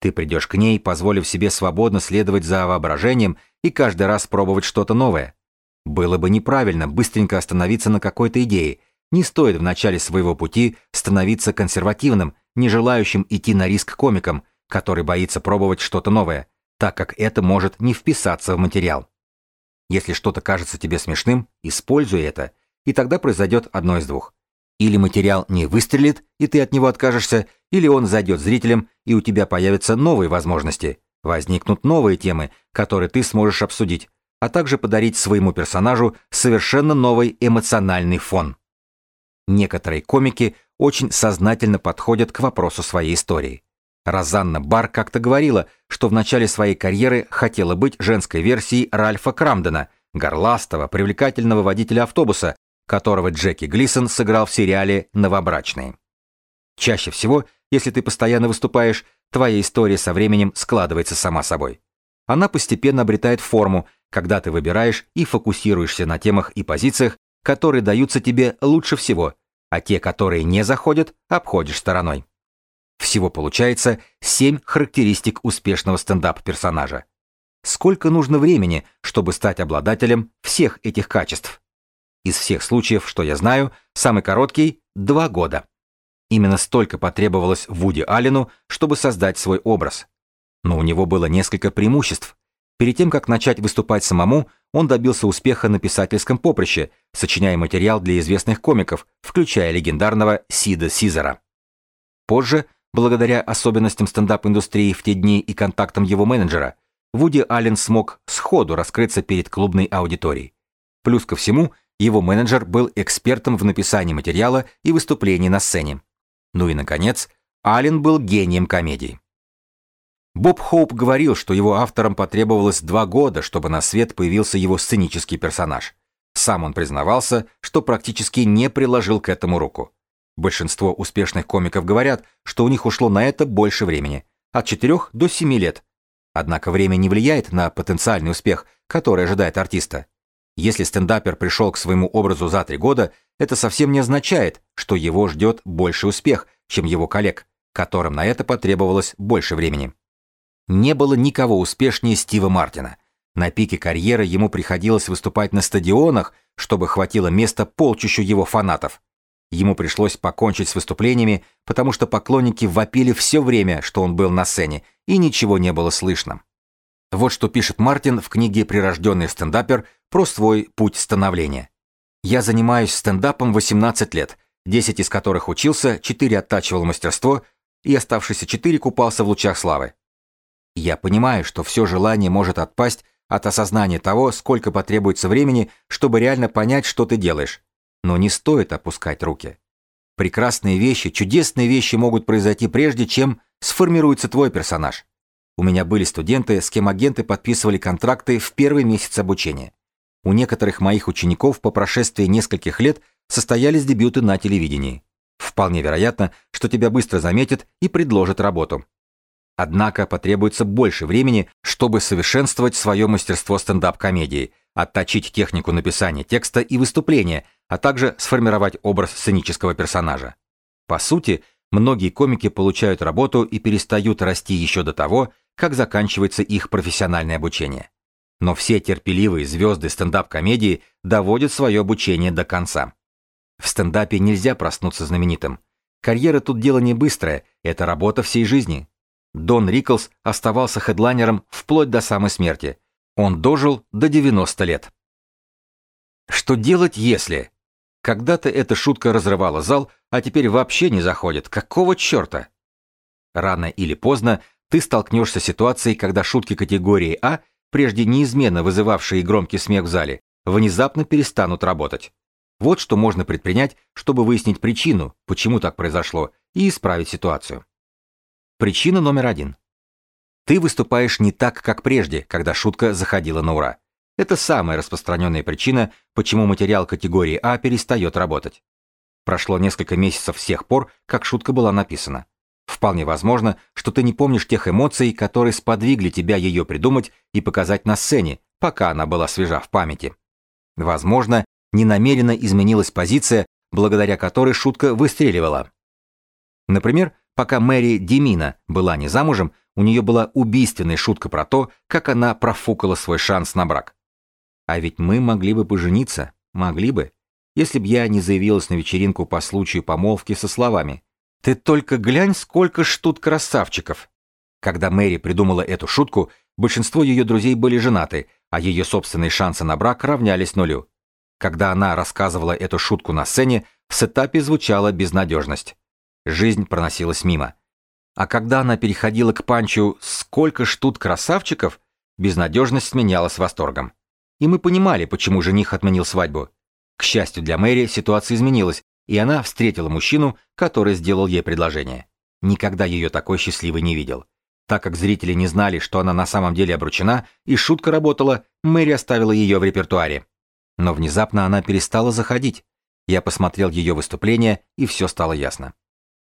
Ты придешь к ней, позволив себе свободно следовать за воображением и каждый раз пробовать что-то новое. Было бы неправильно быстренько остановиться на какой-то идее. Не стоит в начале своего пути становиться консервативным, не желающим идти на риск комиком, который боится пробовать что-то новое, так как это может не вписаться в материал. Если что-то кажется тебе смешным, используй это, и тогда произойдет одно из двух. Или материал не выстрелит, и ты от него откажешься, или он зайдет зрителям, и у тебя появятся новые возможности. Возникнут новые темы, которые ты сможешь обсудить, а также подарить своему персонажу совершенно новый эмоциональный фон. Некоторые комики очень сознательно подходят к вопросу своей истории. Розанна Бар как-то говорила, что в начале своей карьеры хотела быть женской версией Ральфа Крамдена, горластого, привлекательного водителя автобуса, которого Джеки Глисон сыграл в сериале «Новобрачные». Чаще всего, если ты постоянно выступаешь, твоя история со временем складывается сама собой. Она постепенно обретает форму, когда ты выбираешь и фокусируешься на темах и позициях, которые даются тебе лучше всего, а те, которые не заходят, обходишь стороной. Всего получается 7 характеристик успешного стендап-персонажа. Сколько нужно времени, чтобы стать обладателем всех этих качеств? Из всех случаев, что я знаю, самый короткий – два года. Именно столько потребовалось Вуди Аллену, чтобы создать свой образ. Но у него было несколько преимуществ. Перед тем, как начать выступать самому, он добился успеха на писательском поприще, сочиняя материал для известных комиков, включая легендарного Сида Сизера. Позже, благодаря особенностям стендап-индустрии в те дни и контактам его менеджера, Вуди Аллен смог сходу раскрыться перед клубной аудиторией. Плюс ко всему, его менеджер был экспертом в написании материала и выступлении на сцене. Ну и, наконец, Аллен был гением комедии. Боб Хоуп говорил, что его авторам потребовалось два года, чтобы на свет появился его сценический персонаж. Сам он признавался, что практически не приложил к этому руку. Большинство успешных комиков говорят, что у них ушло на это больше времени, от 4 до 7 лет. Однако время не влияет на потенциальный успех, который ожидает артиста. Если стендапер пришел к своему образу за три года, это совсем не означает, что его ждет больше успех, чем его коллег, которым на это потребовалось больше времени. Не было никого успешнее Стива Мартина. На пике карьеры ему приходилось выступать на стадионах, чтобы хватило места полчищу его фанатов. Ему пришлось покончить с выступлениями, потому что поклонники вопили все время, что он был на сцене, и ничего не было слышно. Вот что пишет Мартин в книге «Прирожденный стендапер» про свой путь становления. «Я занимаюсь стендапом 18 лет, 10 из которых учился, 4 оттачивал мастерство, и оставшиеся 4 купался в лучах славы. Я понимаю, что все желание может отпасть от осознания того, сколько потребуется времени, чтобы реально понять, что ты делаешь. Но не стоит опускать руки. Прекрасные вещи, чудесные вещи могут произойти прежде, чем сформируется твой персонаж. У меня были студенты, с кем агенты подписывали контракты в первый месяц обучения. У некоторых моих учеников по прошествии нескольких лет состоялись дебюты на телевидении. Вполне вероятно, что тебя быстро заметят и предложат работу. Однако потребуется больше времени, чтобы совершенствовать свое мастерство стендап-комедии, отточить технику написания текста и выступления, а также сформировать образ сценического персонажа. По сути, многие комики получают работу и перестают расти еще до того, как заканчивается их профессиональное обучение. Но все терпеливые звезды стендап-комедии доводят свое обучение до конца. В стендапе нельзя проснуться знаменитым. Карьера тут дело не быстрое, это работа всей жизни. Дон Риклс оставался хедлайнером вплоть до самой смерти. Он дожил до 90 лет. Что делать, если... Когда-то эта шутка разрывала зал, а теперь вообще не заходит. Какого черта? Рано или поздно ты столкнешься с ситуацией, когда шутки категории А, прежде неизменно вызывавшие громкий смех в зале, внезапно перестанут работать. Вот что можно предпринять, чтобы выяснить причину, почему так произошло, и исправить ситуацию. Причина номер один. Ты выступаешь не так, как прежде, когда шутка заходила на ура. Это самая распространенная причина, почему материал категории А перестает работать. Прошло несколько месяцев с тех пор, как шутка была написана. Вполне возможно, что ты не помнишь тех эмоций, которые сподвигли тебя ее придумать и показать на сцене, пока она была свежа в памяти. Возможно, ненамеренно изменилась позиция, благодаря которой шутка выстреливала. Например, пока Мэри Демина была не замужем, у нее была убийственная шутка про то, как она профукала свой шанс на брак. А ведь мы могли бы пожениться, могли бы, если б я не заявилась на вечеринку по случаю помолвки со словами «Ты только глянь, сколько ж тут красавчиков!» Когда Мэри придумала эту шутку, большинство ее друзей были женаты, а ее собственные шансы на брак равнялись нулю. Когда она рассказывала эту шутку на сцене, в сетапе звучала безнадежность. Жизнь проносилась мимо. А когда она переходила к панчу «Сколько ж тут красавчиков?», безнадежность сменялась восторгом. И мы понимали, почему жених отменил свадьбу. К счастью для Мэри, ситуация изменилась, и она встретила мужчину, который сделал ей предложение. Никогда ее такой счастливой не видел. Так как зрители не знали, что она на самом деле обручена, и шутка работала, Мэри оставила ее в репертуаре. Но внезапно она перестала заходить. Я посмотрел ее выступление, и все стало ясно.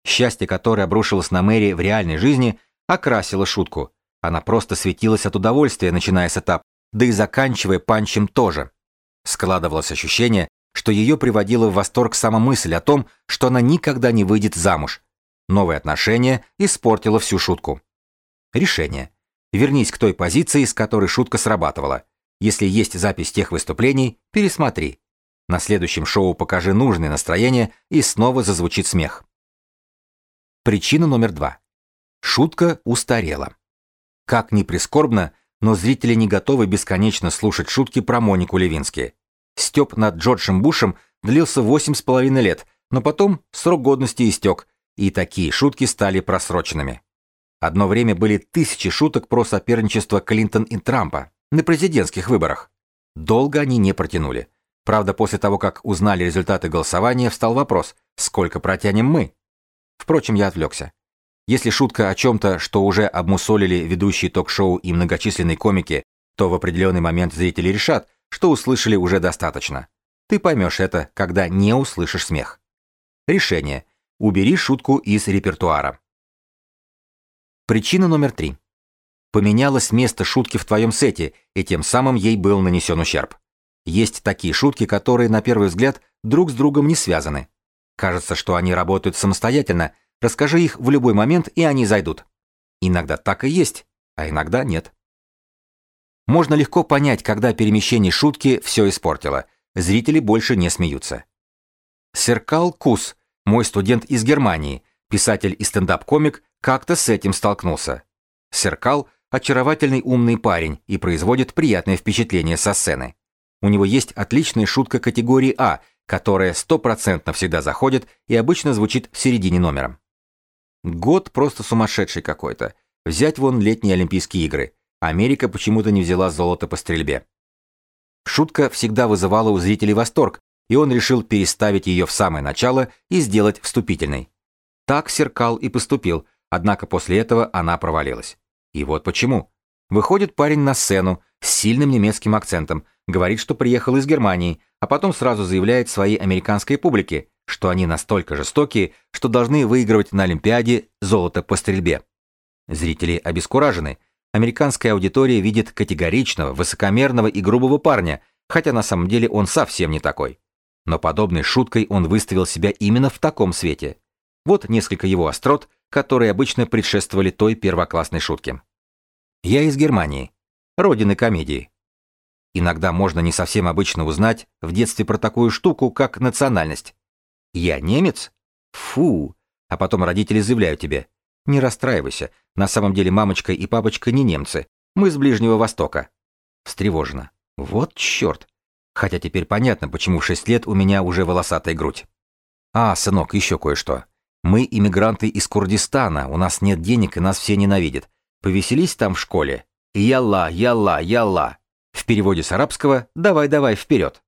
Счастье, которое обрушилось на Мэри в реальной жизни, окрасило шутку. Она просто светилась от удовольствия, начиная с этап, да и заканчивая панчем тоже. Складывалось ощущение, что ее приводила в восторг сама мысль о том, что она никогда не выйдет замуж. Новое отношение испортило всю шутку. Решение. Вернись к той позиции, с которой шутка срабатывала. Если есть запись тех выступлений, пересмотри. На следующем шоу покажи нужное настроение, и снова зазвучит смех. Причина номер два. Шутка устарела. Как ни прискорбно, но зрители не готовы бесконечно слушать шутки про Монику Левински. Степ над Джорджем Бушем длился восемь с половиной лет, но потом срок годности истек, и такие шутки стали просроченными. Одно время были тысячи шуток про соперничество Клинтон и Трампа на президентских выборах. Долго они не протянули. Правда, после того, как узнали результаты голосования, встал вопрос, сколько протянем мы? Впрочем, я отвлекся. Если шутка о чем-то, что уже обмусолили ведущие ток-шоу и многочисленные комики, то в определенный момент зрители решат, что услышали уже достаточно. Ты поймешь это, когда не услышишь смех. Решение. Убери шутку из репертуара. Причина номер три. Поменялось место шутки в твоем сете, и тем самым ей был нанесен ущерб. Есть такие шутки, которые, на первый взгляд, друг с другом не связаны. Кажется, что они работают самостоятельно, расскажи их в любой момент, и они зайдут. Иногда так и есть, а иногда нет. Можно легко понять, когда перемещение шутки все испортило. Зрители больше не смеются. Серкал Кус, мой студент из Германии, писатель и стендап-комик, как-то с этим столкнулся. Серкал – очаровательный умный парень и производит приятное впечатление со сцены. У него есть отличная шутка категории А, которая стопроцентно всегда заходит и обычно звучит в середине номера. Год просто сумасшедший какой-то. Взять вон летние Олимпийские игры. Америка почему-то не взяла золото по стрельбе. Шутка всегда вызывала у зрителей восторг, и он решил переставить ее в самое начало и сделать вступительной. Так Серкал и поступил, однако после этого она провалилась. И вот почему. Выходит парень на сцену с сильным немецким акцентом, говорит, что приехал из Германии, а потом сразу заявляет своей американской публике, что они настолько жестокие, что должны выигрывать на Олимпиаде золото по стрельбе. Зрители обескуражены, Американская аудитория видит категоричного, высокомерного и грубого парня, хотя на самом деле он совсем не такой. Но подобной шуткой он выставил себя именно в таком свете. Вот несколько его острот, которые обычно предшествовали той первоклассной шутке. Я из Германии, родины комедии. Иногда можно не совсем обычно узнать в детстве про такую штуку, как национальность. Я немец? Фу. А потом родители заявляют тебе, не расстраивайся, на самом деле мамочка и папочка не немцы, мы с Ближнего Востока. Встревожена. Вот черт. Хотя теперь понятно, почему в шесть лет у меня уже волосатая грудь. А, сынок, еще кое-что. Мы иммигранты из Курдистана, у нас нет денег и нас все ненавидят. Повеселись там в школе. Ялла, ялла, ялла. В переводе с арабского «давай-давай вперед».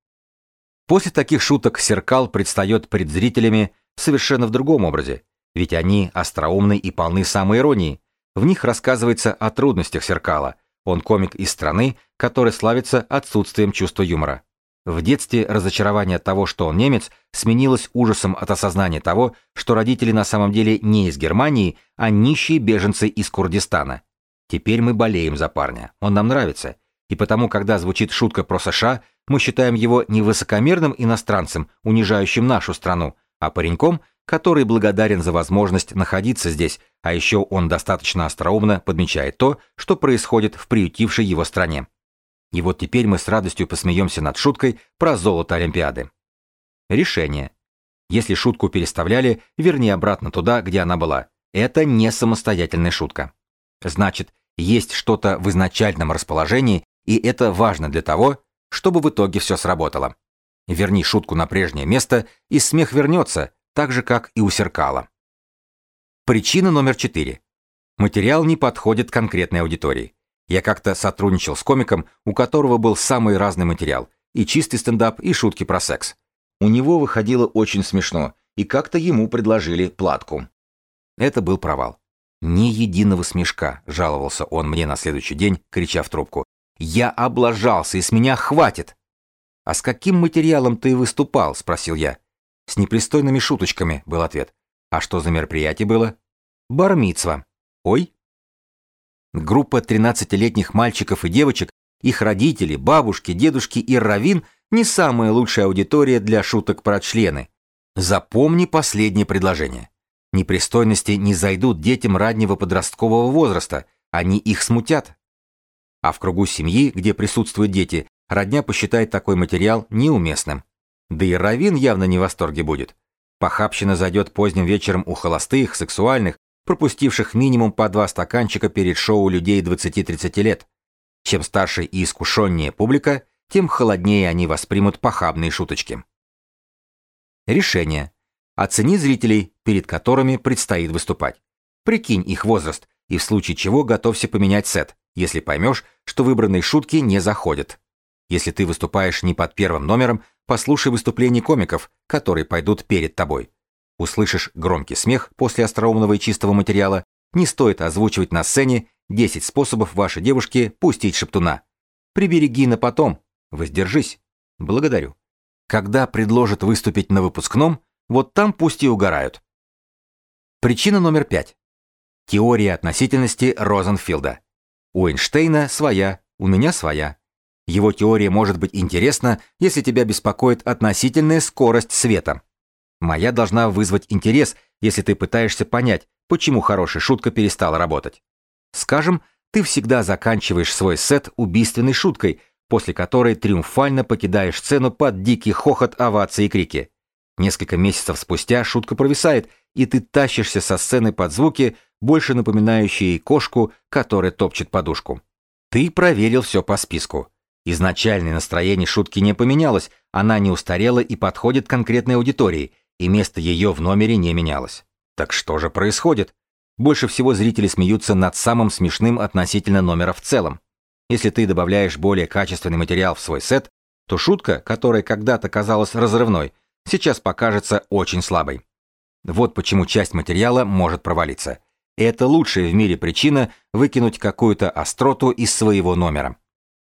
После таких шуток Серкал предстает перед зрителями совершенно в другом образе, ведь они остроумны и полны самоиронии. В них рассказывается о трудностях Серкала. Он комик из страны, которая славится отсутствием чувства юмора. В детстве разочарование от того, что он немец, сменилось ужасом от осознания того, что родители на самом деле не из Германии, а нищие беженцы из Курдистана. Теперь мы болеем за парня, он нам нравится. И потому, когда звучит шутка про США, мы считаем его не высокомерным иностранцем, унижающим нашу страну, а пареньком, который благодарен за возможность находиться здесь, а еще он достаточно остроумно подмечает то, что происходит в приютившей его стране. И вот теперь мы с радостью посмеемся над шуткой про золото Олимпиады. Решение. Если шутку переставляли, верни обратно туда, где она была. Это не самостоятельная шутка. Значит, есть что-то в изначальном расположении, и это важно для того, чтобы в итоге все сработало. Верни шутку на прежнее место, и смех вернется, так же, как и у Серкала. Причина номер четыре. Материал не подходит конкретной аудитории. Я как-то сотрудничал с комиком, у которого был самый разный материал. И чистый стендап, и шутки про секс. У него выходило очень смешно, и как-то ему предложили платку. Это был провал. «Ни единого смешка», — жаловался он мне на следующий день, крича в трубку. «Я облажался, и с меня хватит!» «А с каким материалом ты выступал?» — спросил я. «С непристойными шуточками», — был ответ. «А что за мероприятие было?» «Бармитсва». «Ой, Группа 13-летних мальчиков и девочек, их родители, бабушки, дедушки и равин не самая лучшая аудитория для шуток про члены. Запомни последнее предложение. Непристойности не зайдут детям раннего подросткового возраста, они их смутят. А в кругу семьи, где присутствуют дети, родня посчитает такой материал неуместным. Да и равин явно не в восторге будет. Похабщина зайдет поздним вечером у холостых, сексуальных, пропустивших минимум по два стаканчика перед шоу людей 20-30 лет. Чем старше и искушеннее публика, тем холоднее они воспримут похабные шуточки. Решение. Оцени зрителей, перед которыми предстоит выступать. Прикинь их возраст, и в случае чего готовься поменять сет, если поймешь, что выбранные шутки не заходят. Если ты выступаешь не под первым номером, послушай выступления комиков, которые пойдут перед тобой. Услышишь громкий смех после остроумного и чистого материала, не стоит озвучивать на сцене 10 способов вашей девушки пустить шептуна. Прибереги на потом. Воздержись. Благодарю. Когда предложат выступить на выпускном, вот там пусть и угорают. Причина номер пять. Теория относительности Розенфилда. У Эйнштейна своя, у меня своя. Его теория может быть интересна, если тебя беспокоит относительная скорость света. Моя должна вызвать интерес, если ты пытаешься понять, почему хорошая шутка перестала работать. Скажем, ты всегда заканчиваешь свой сет убийственной шуткой, после которой триумфально покидаешь сцену под дикий хохот, овации и крики. Несколько месяцев спустя шутка провисает, и ты тащишься со сцены под звуки, больше напоминающие кошку, которая топчет подушку. Ты проверил все по списку. Изначальное настроение шутки не поменялось, она не устарела и подходит конкретной аудитории, и место ее в номере не менялось. Так что же происходит? Больше всего зрители смеются над самым смешным относительно номера в целом. Если ты добавляешь более качественный материал в свой сет, то шутка, которая когда-то казалась разрывной, сейчас покажется очень слабой. Вот почему часть материала может провалиться. Это лучшая в мире причина выкинуть какую-то остроту из своего номера.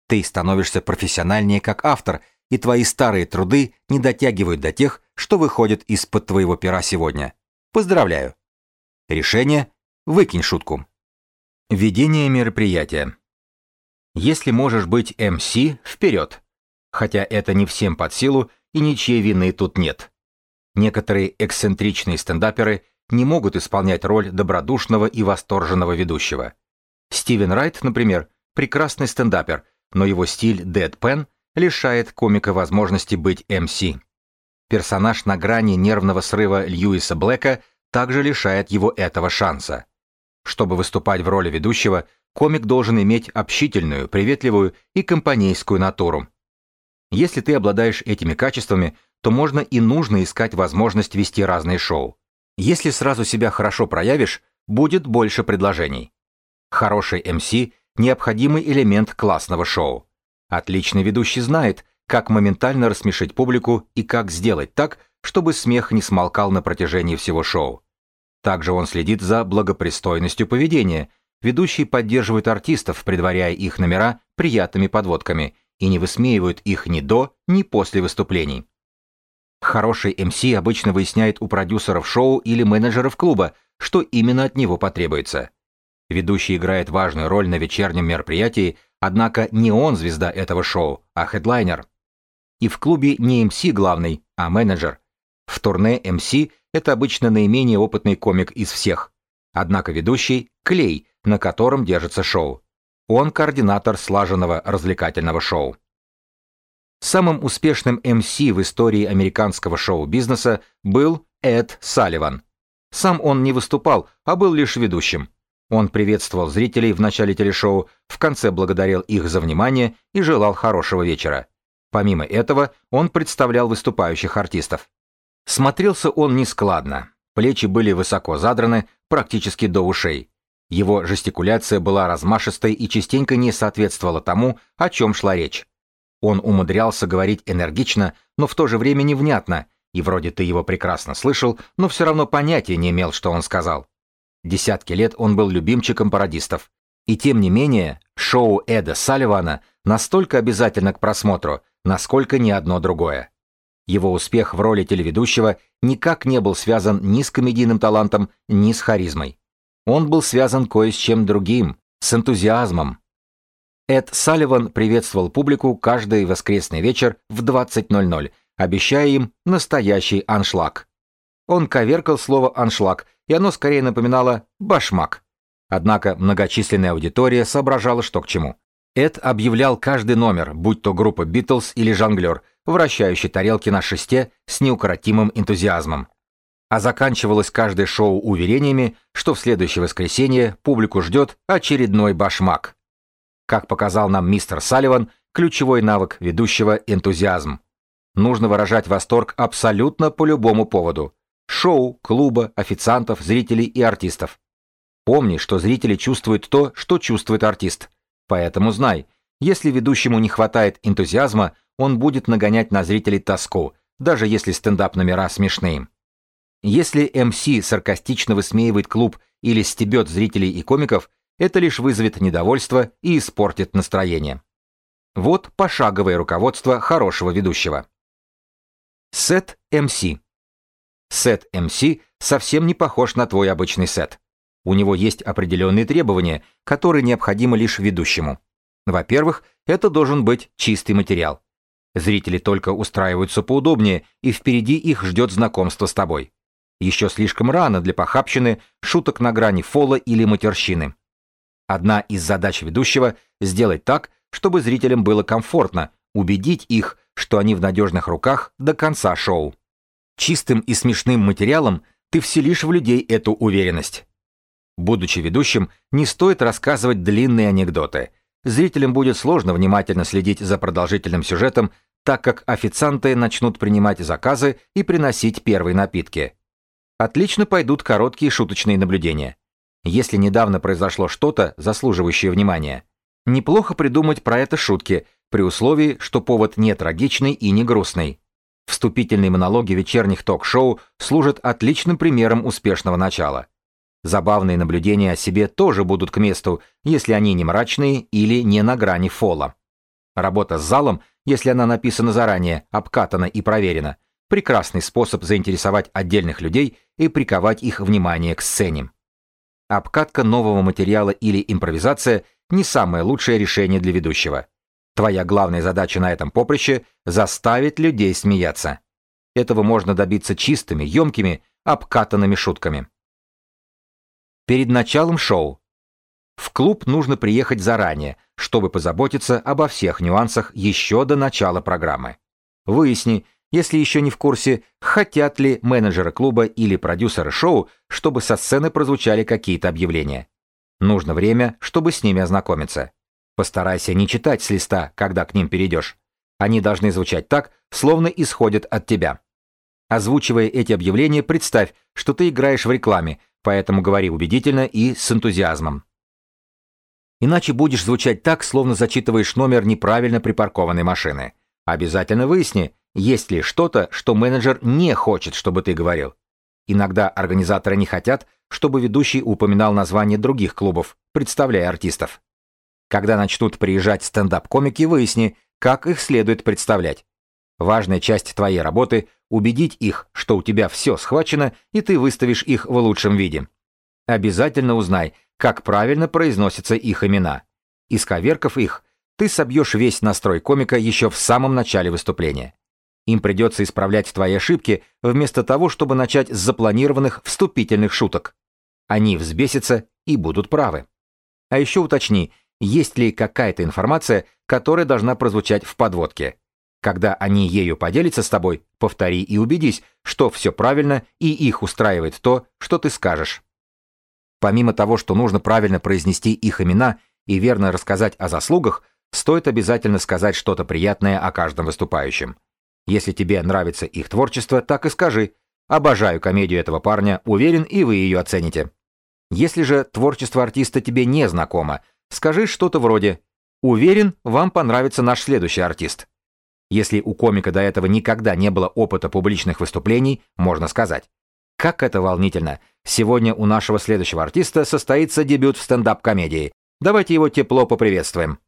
Ты становишься профессиональнее как автор – и твои старые труды не дотягивают до тех, что выходят из-под твоего пера сегодня. Поздравляю. Решение – выкинь шутку. Ведение мероприятия. Если можешь быть МС, вперед. Хотя это не всем под силу, и ничьей вины тут нет. Некоторые эксцентричные стендаперы не могут исполнять роль добродушного и восторженного ведущего. Стивен Райт, например, прекрасный стендапер, но его стиль deadpan лишает комика возможности быть МС. Персонаж на грани нервного срыва Льюиса Блэка также лишает его этого шанса. Чтобы выступать в роли ведущего, комик должен иметь общительную, приветливую и компанейскую натуру. Если ты обладаешь этими качествами, то можно и нужно искать возможность вести разные шоу. Если сразу себя хорошо проявишь, будет больше предложений. Хороший МС – необходимый элемент классного шоу. Отличный ведущий знает, как моментально рассмешить публику и как сделать так, чтобы смех не смолкал на протяжении всего шоу. Также он следит за благопристойностью поведения. Ведущий поддерживает артистов, предваряя их номера приятными подводками, и не высмеивают их ни до, ни после выступлений. Хороший МС обычно выясняет у продюсеров шоу или менеджеров клуба, что именно от него потребуется. Ведущий играет важную роль на вечернем мероприятии, однако не он звезда этого шоу, а хедлайнер. И в клубе не МС главный, а менеджер. В турне МС это обычно наименее опытный комик из всех. Однако ведущий – клей, на котором держится шоу. Он координатор слаженного развлекательного шоу. Самым успешным МС в истории американского шоу-бизнеса был Эд Салливан. Сам он не выступал, а был лишь ведущим. Он приветствовал зрителей в начале телешоу, в конце благодарил их за внимание и желал хорошего вечера. Помимо этого, он представлял выступающих артистов. Смотрелся он нескладно. Плечи были высоко задраны, практически до ушей. Его жестикуляция была размашистой и частенько не соответствовала тому, о чем шла речь. Он умудрялся говорить энергично, но в то же время невнятно, и вроде ты его прекрасно слышал, но все равно понятия не имел, что он сказал. Десятки лет он был любимчиком пародистов. И тем не менее, шоу Эда Салливана настолько обязательно к просмотру, насколько ни одно другое. Его успех в роли телеведущего никак не был связан ни с комедийным талантом, ни с харизмой. Он был связан кое с чем другим, с энтузиазмом, Эд Салливан приветствовал публику каждый воскресный вечер в 20.00, обещая им настоящий аншлаг. Он коверкал слово «аншлаг», и оно скорее напоминало «башмак». Однако многочисленная аудитория соображала, что к чему. Эд объявлял каждый номер, будь то группа «Битлз» или «Жонглер», вращающий тарелки на шесте с неукротимым энтузиазмом. А заканчивалось каждое шоу уверениями, что в следующее воскресенье публику ждет очередной башмак. Как показал нам мистер Салливан, ключевой навык ведущего – энтузиазм. Нужно выражать восторг абсолютно по любому поводу. Шоу, клуба, официантов, зрителей и артистов. Помни, что зрители чувствуют то, что чувствует артист. Поэтому знай, если ведущему не хватает энтузиазма, он будет нагонять на зрителей тоску, даже если стендап-номера смешные. Если МС саркастично высмеивает клуб или стебет зрителей и комиков, это лишь вызовет недовольство и испортит настроение. Вот пошаговое руководство хорошего ведущего. Сет МС. Сет МС совсем не похож на твой обычный сет. У него есть определенные требования, которые необходимы лишь ведущему. Во-первых, это должен быть чистый материал. Зрители только устраиваются поудобнее, и впереди их ждет знакомство с тобой. Еще слишком рано для похабщины, шуток на грани фола или матерщины. Одна из задач ведущего – сделать так, чтобы зрителям было комфортно, убедить их, что они в надежных руках до конца шоу. Чистым и смешным материалом ты вселишь в людей эту уверенность. Будучи ведущим, не стоит рассказывать длинные анекдоты. Зрителям будет сложно внимательно следить за продолжительным сюжетом, так как официанты начнут принимать заказы и приносить первые напитки. Отлично пойдут короткие шуточные наблюдения если недавно произошло что-то, заслуживающее внимания. Неплохо придумать про это шутки, при условии, что повод не трагичный и не грустный. Вступительные монологи вечерних ток-шоу служат отличным примером успешного начала. Забавные наблюдения о себе тоже будут к месту, если они не мрачные или не на грани фола. Работа с залом, если она написана заранее, обкатана и проверена, прекрасный способ заинтересовать отдельных людей и приковать их внимание к сцене. Обкатка нового материала или импровизация не самое лучшее решение для ведущего. Твоя главная задача на этом поприще – заставить людей смеяться. Этого можно добиться чистыми, емкими, обкатанными шутками. Перед началом шоу. В клуб нужно приехать заранее, чтобы позаботиться обо всех нюансах еще до начала программы. Выясни, если еще не в курсе, хотят ли менеджеры клуба или продюсеры шоу, чтобы со сцены прозвучали какие-то объявления. Нужно время, чтобы с ними ознакомиться. Постарайся не читать с листа, когда к ним перейдешь. Они должны звучать так, словно исходят от тебя. Озвучивая эти объявления, представь, что ты играешь в рекламе, поэтому говори убедительно и с энтузиазмом. Иначе будешь звучать так, словно зачитываешь номер неправильно припаркованной машины. Обязательно выясни, есть ли что-то, что менеджер не хочет, чтобы ты говорил. Иногда организаторы не хотят, чтобы ведущий упоминал название других клубов, представляя артистов. Когда начнут приезжать стендап-комики, выясни, как их следует представлять. Важная часть твоей работы – убедить их, что у тебя все схвачено, и ты выставишь их в лучшем виде. Обязательно узнай, как правильно произносятся их имена. Исковеркав их, ты собьешь весь настрой комика еще в самом начале выступления. Им придется исправлять твои ошибки, вместо того, чтобы начать с запланированных вступительных шуток. Они взбесятся и будут правы. А еще уточни, есть ли какая-то информация, которая должна прозвучать в подводке. Когда они ею поделятся с тобой, повтори и убедись, что все правильно и их устраивает то, что ты скажешь. Помимо того, что нужно правильно произнести их имена и верно рассказать о заслугах, стоит обязательно сказать что-то приятное о каждом выступающем. Если тебе нравится их творчество, так и скажи. Обожаю комедию этого парня, уверен, и вы ее оцените. Если же творчество артиста тебе не знакомо, скажи что-то вроде «Уверен, вам понравится наш следующий артист». Если у комика до этого никогда не было опыта публичных выступлений, можно сказать «Как это волнительно! Сегодня у нашего следующего артиста состоится дебют в стендап-комедии. Давайте его тепло поприветствуем».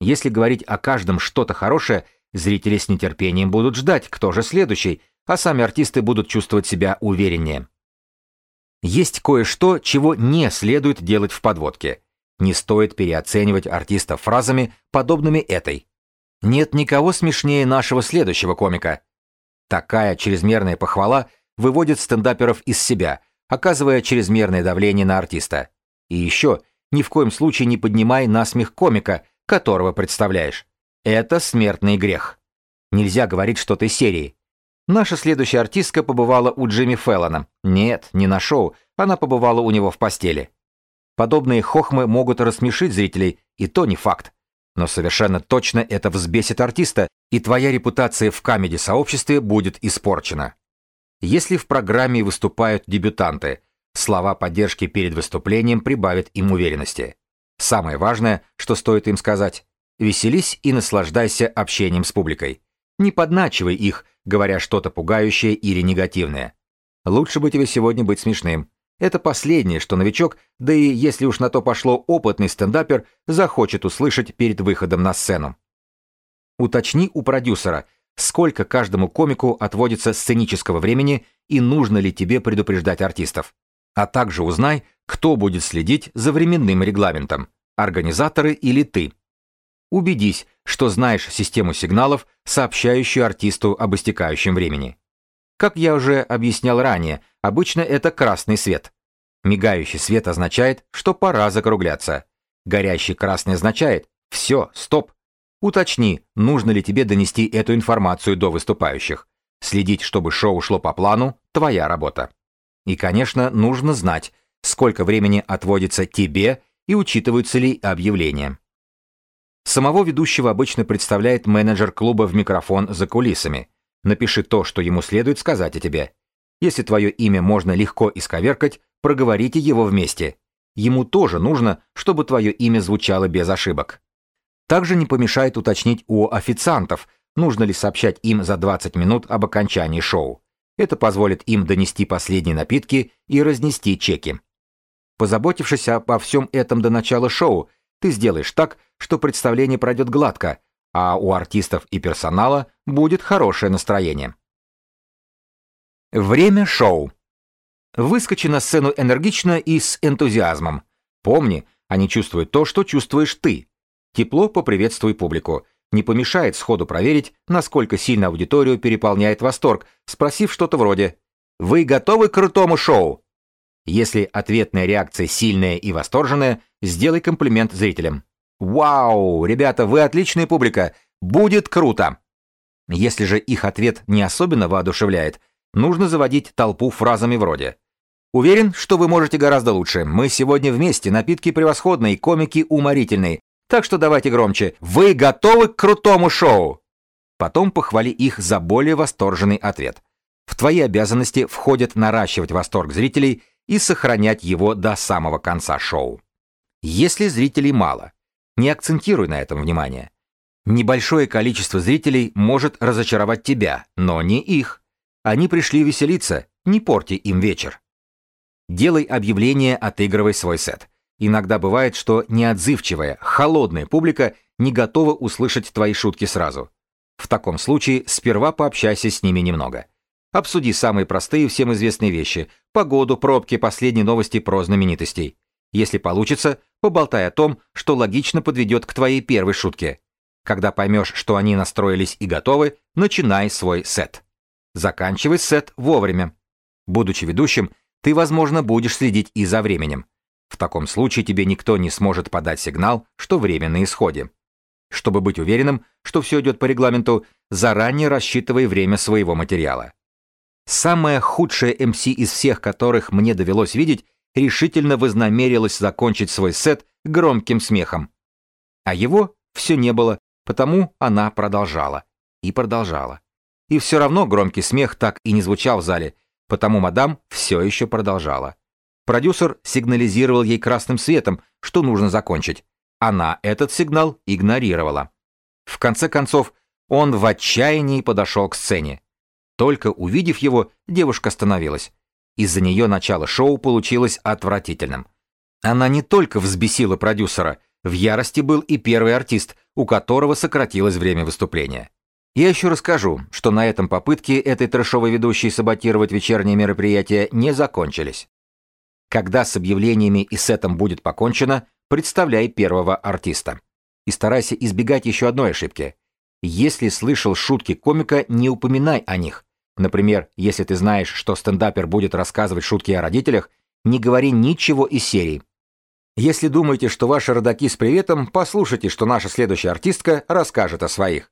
Если говорить о каждом что-то хорошее, зрители с нетерпением будут ждать, кто же следующий, а сами артисты будут чувствовать себя увереннее. Есть кое-что, чего не следует делать в подводке. Не стоит переоценивать артиста фразами, подобными этой. Нет никого смешнее нашего следующего комика. Такая чрезмерная похвала выводит стендаперов из себя, оказывая чрезмерное давление на артиста. И еще, ни в коем случае не поднимай насмех комика, которого представляешь. Это смертный грех. Нельзя говорить что ты серии. Наша следующая артистка побывала у Джимми Феллона. Нет, не на шоу, она побывала у него в постели. Подобные хохмы могут рассмешить зрителей, и то не факт. Но совершенно точно это взбесит артиста, и твоя репутация в камеди-сообществе будет испорчена. Если в программе выступают дебютанты, слова поддержки перед выступлением прибавят им уверенности. Самое важное, что стоит им сказать, веселись и наслаждайся общением с публикой. Не подначивай их, говоря что-то пугающее или негативное. Лучше бы тебе сегодня быть смешным. Это последнее, что новичок, да и если уж на то пошло опытный стендапер, захочет услышать перед выходом на сцену. Уточни у продюсера, сколько каждому комику отводится сценического времени и нужно ли тебе предупреждать артистов. А также узнай, кто будет следить за временным регламентом, организаторы или ты. Убедись, что знаешь систему сигналов, сообщающую артисту об истекающем времени. Как я уже объяснял ранее, обычно это красный свет. Мигающий свет означает, что пора закругляться. Горящий красный означает «все, стоп». Уточни, нужно ли тебе донести эту информацию до выступающих. Следить, чтобы шоу шло по плану – твоя работа. И, конечно, нужно знать, сколько времени отводится тебе и учитываются ли объявления. Самого ведущего обычно представляет менеджер клуба в микрофон за кулисами. Напиши то, что ему следует сказать о тебе. Если твое имя можно легко исковеркать, проговорите его вместе. Ему тоже нужно, чтобы твое имя звучало без ошибок. Также не помешает уточнить у официантов, нужно ли сообщать им за 20 минут об окончании шоу. Это позволит им донести последние напитки и разнести чеки. Позаботившись обо всем этом до начала шоу, ты сделаешь так, что представление пройдет гладко, а у артистов и персонала будет хорошее настроение. Время шоу. Выскочи на сцену энергично и с энтузиазмом. Помни, они чувствуют то, что чувствуешь ты. Тепло поприветствуй публику. Не помешает сходу проверить, насколько сильно аудиторию переполняет восторг, спросив что-то вроде «Вы готовы к крутому шоу?» Если ответная реакция сильная и восторженная, сделай комплимент зрителям. «Вау! Ребята, вы отличная публика! Будет круто!» Если же их ответ не особенно воодушевляет, нужно заводить толпу фразами вроде «Уверен, что вы можете гораздо лучше. Мы сегодня вместе, напитки превосходные, комики уморительные. Так что давайте громче. Вы готовы к крутому шоу?» Потом похвали их за более восторженный ответ. В твои обязанности входит наращивать восторг зрителей и сохранять его до самого конца шоу. Если зрителей мало, не акцентируй на этом внимание. Небольшое количество зрителей может разочаровать тебя, но не их. Они пришли веселиться, не порти им вечер. Делай объявление, отыгрывай свой сет. Иногда бывает, что неотзывчивая, холодная публика не готова услышать твои шутки сразу. В таком случае сперва пообщайся с ними немного. Обсуди самые простые всем известные вещи – погоду, пробки, последние новости про знаменитостей. Если получится, поболтай о том, что логично подведет к твоей первой шутке. Когда поймешь, что они настроились и готовы, начинай свой сет. Заканчивай сет вовремя. Будучи ведущим, ты, возможно, будешь следить и за временем. В таком случае тебе никто не сможет подать сигнал, что время на исходе. Чтобы быть уверенным, что все идет по регламенту, заранее рассчитывай время своего материала. Самая худшая МС из всех, которых мне довелось видеть, решительно вознамерилась закончить свой сет громким смехом. А его все не было, потому она продолжала. И продолжала. И все равно громкий смех так и не звучал в зале, потому мадам все еще продолжала. Продюсер сигнализировал ей красным светом, что нужно закончить. Она этот сигнал игнорировала. В конце концов, он в отчаянии подошел к сцене. Только увидев его, девушка остановилась. Из-за нее начало шоу получилось отвратительным. Она не только взбесила продюсера, в ярости был и первый артист, у которого сократилось время выступления. Я еще расскажу, что на этом попытки этой трэшовой ведущей саботировать вечерние мероприятия не закончились. Когда с объявлениями и сетом будет покончено, представляй первого артиста. И старайся избегать еще одной ошибки. Если слышал шутки комика, не упоминай о них. Например, если ты знаешь, что стендапер будет рассказывать шутки о родителях, не говори ничего из серии. Если думаете, что ваши родаки с приветом, послушайте, что наша следующая артистка расскажет о своих.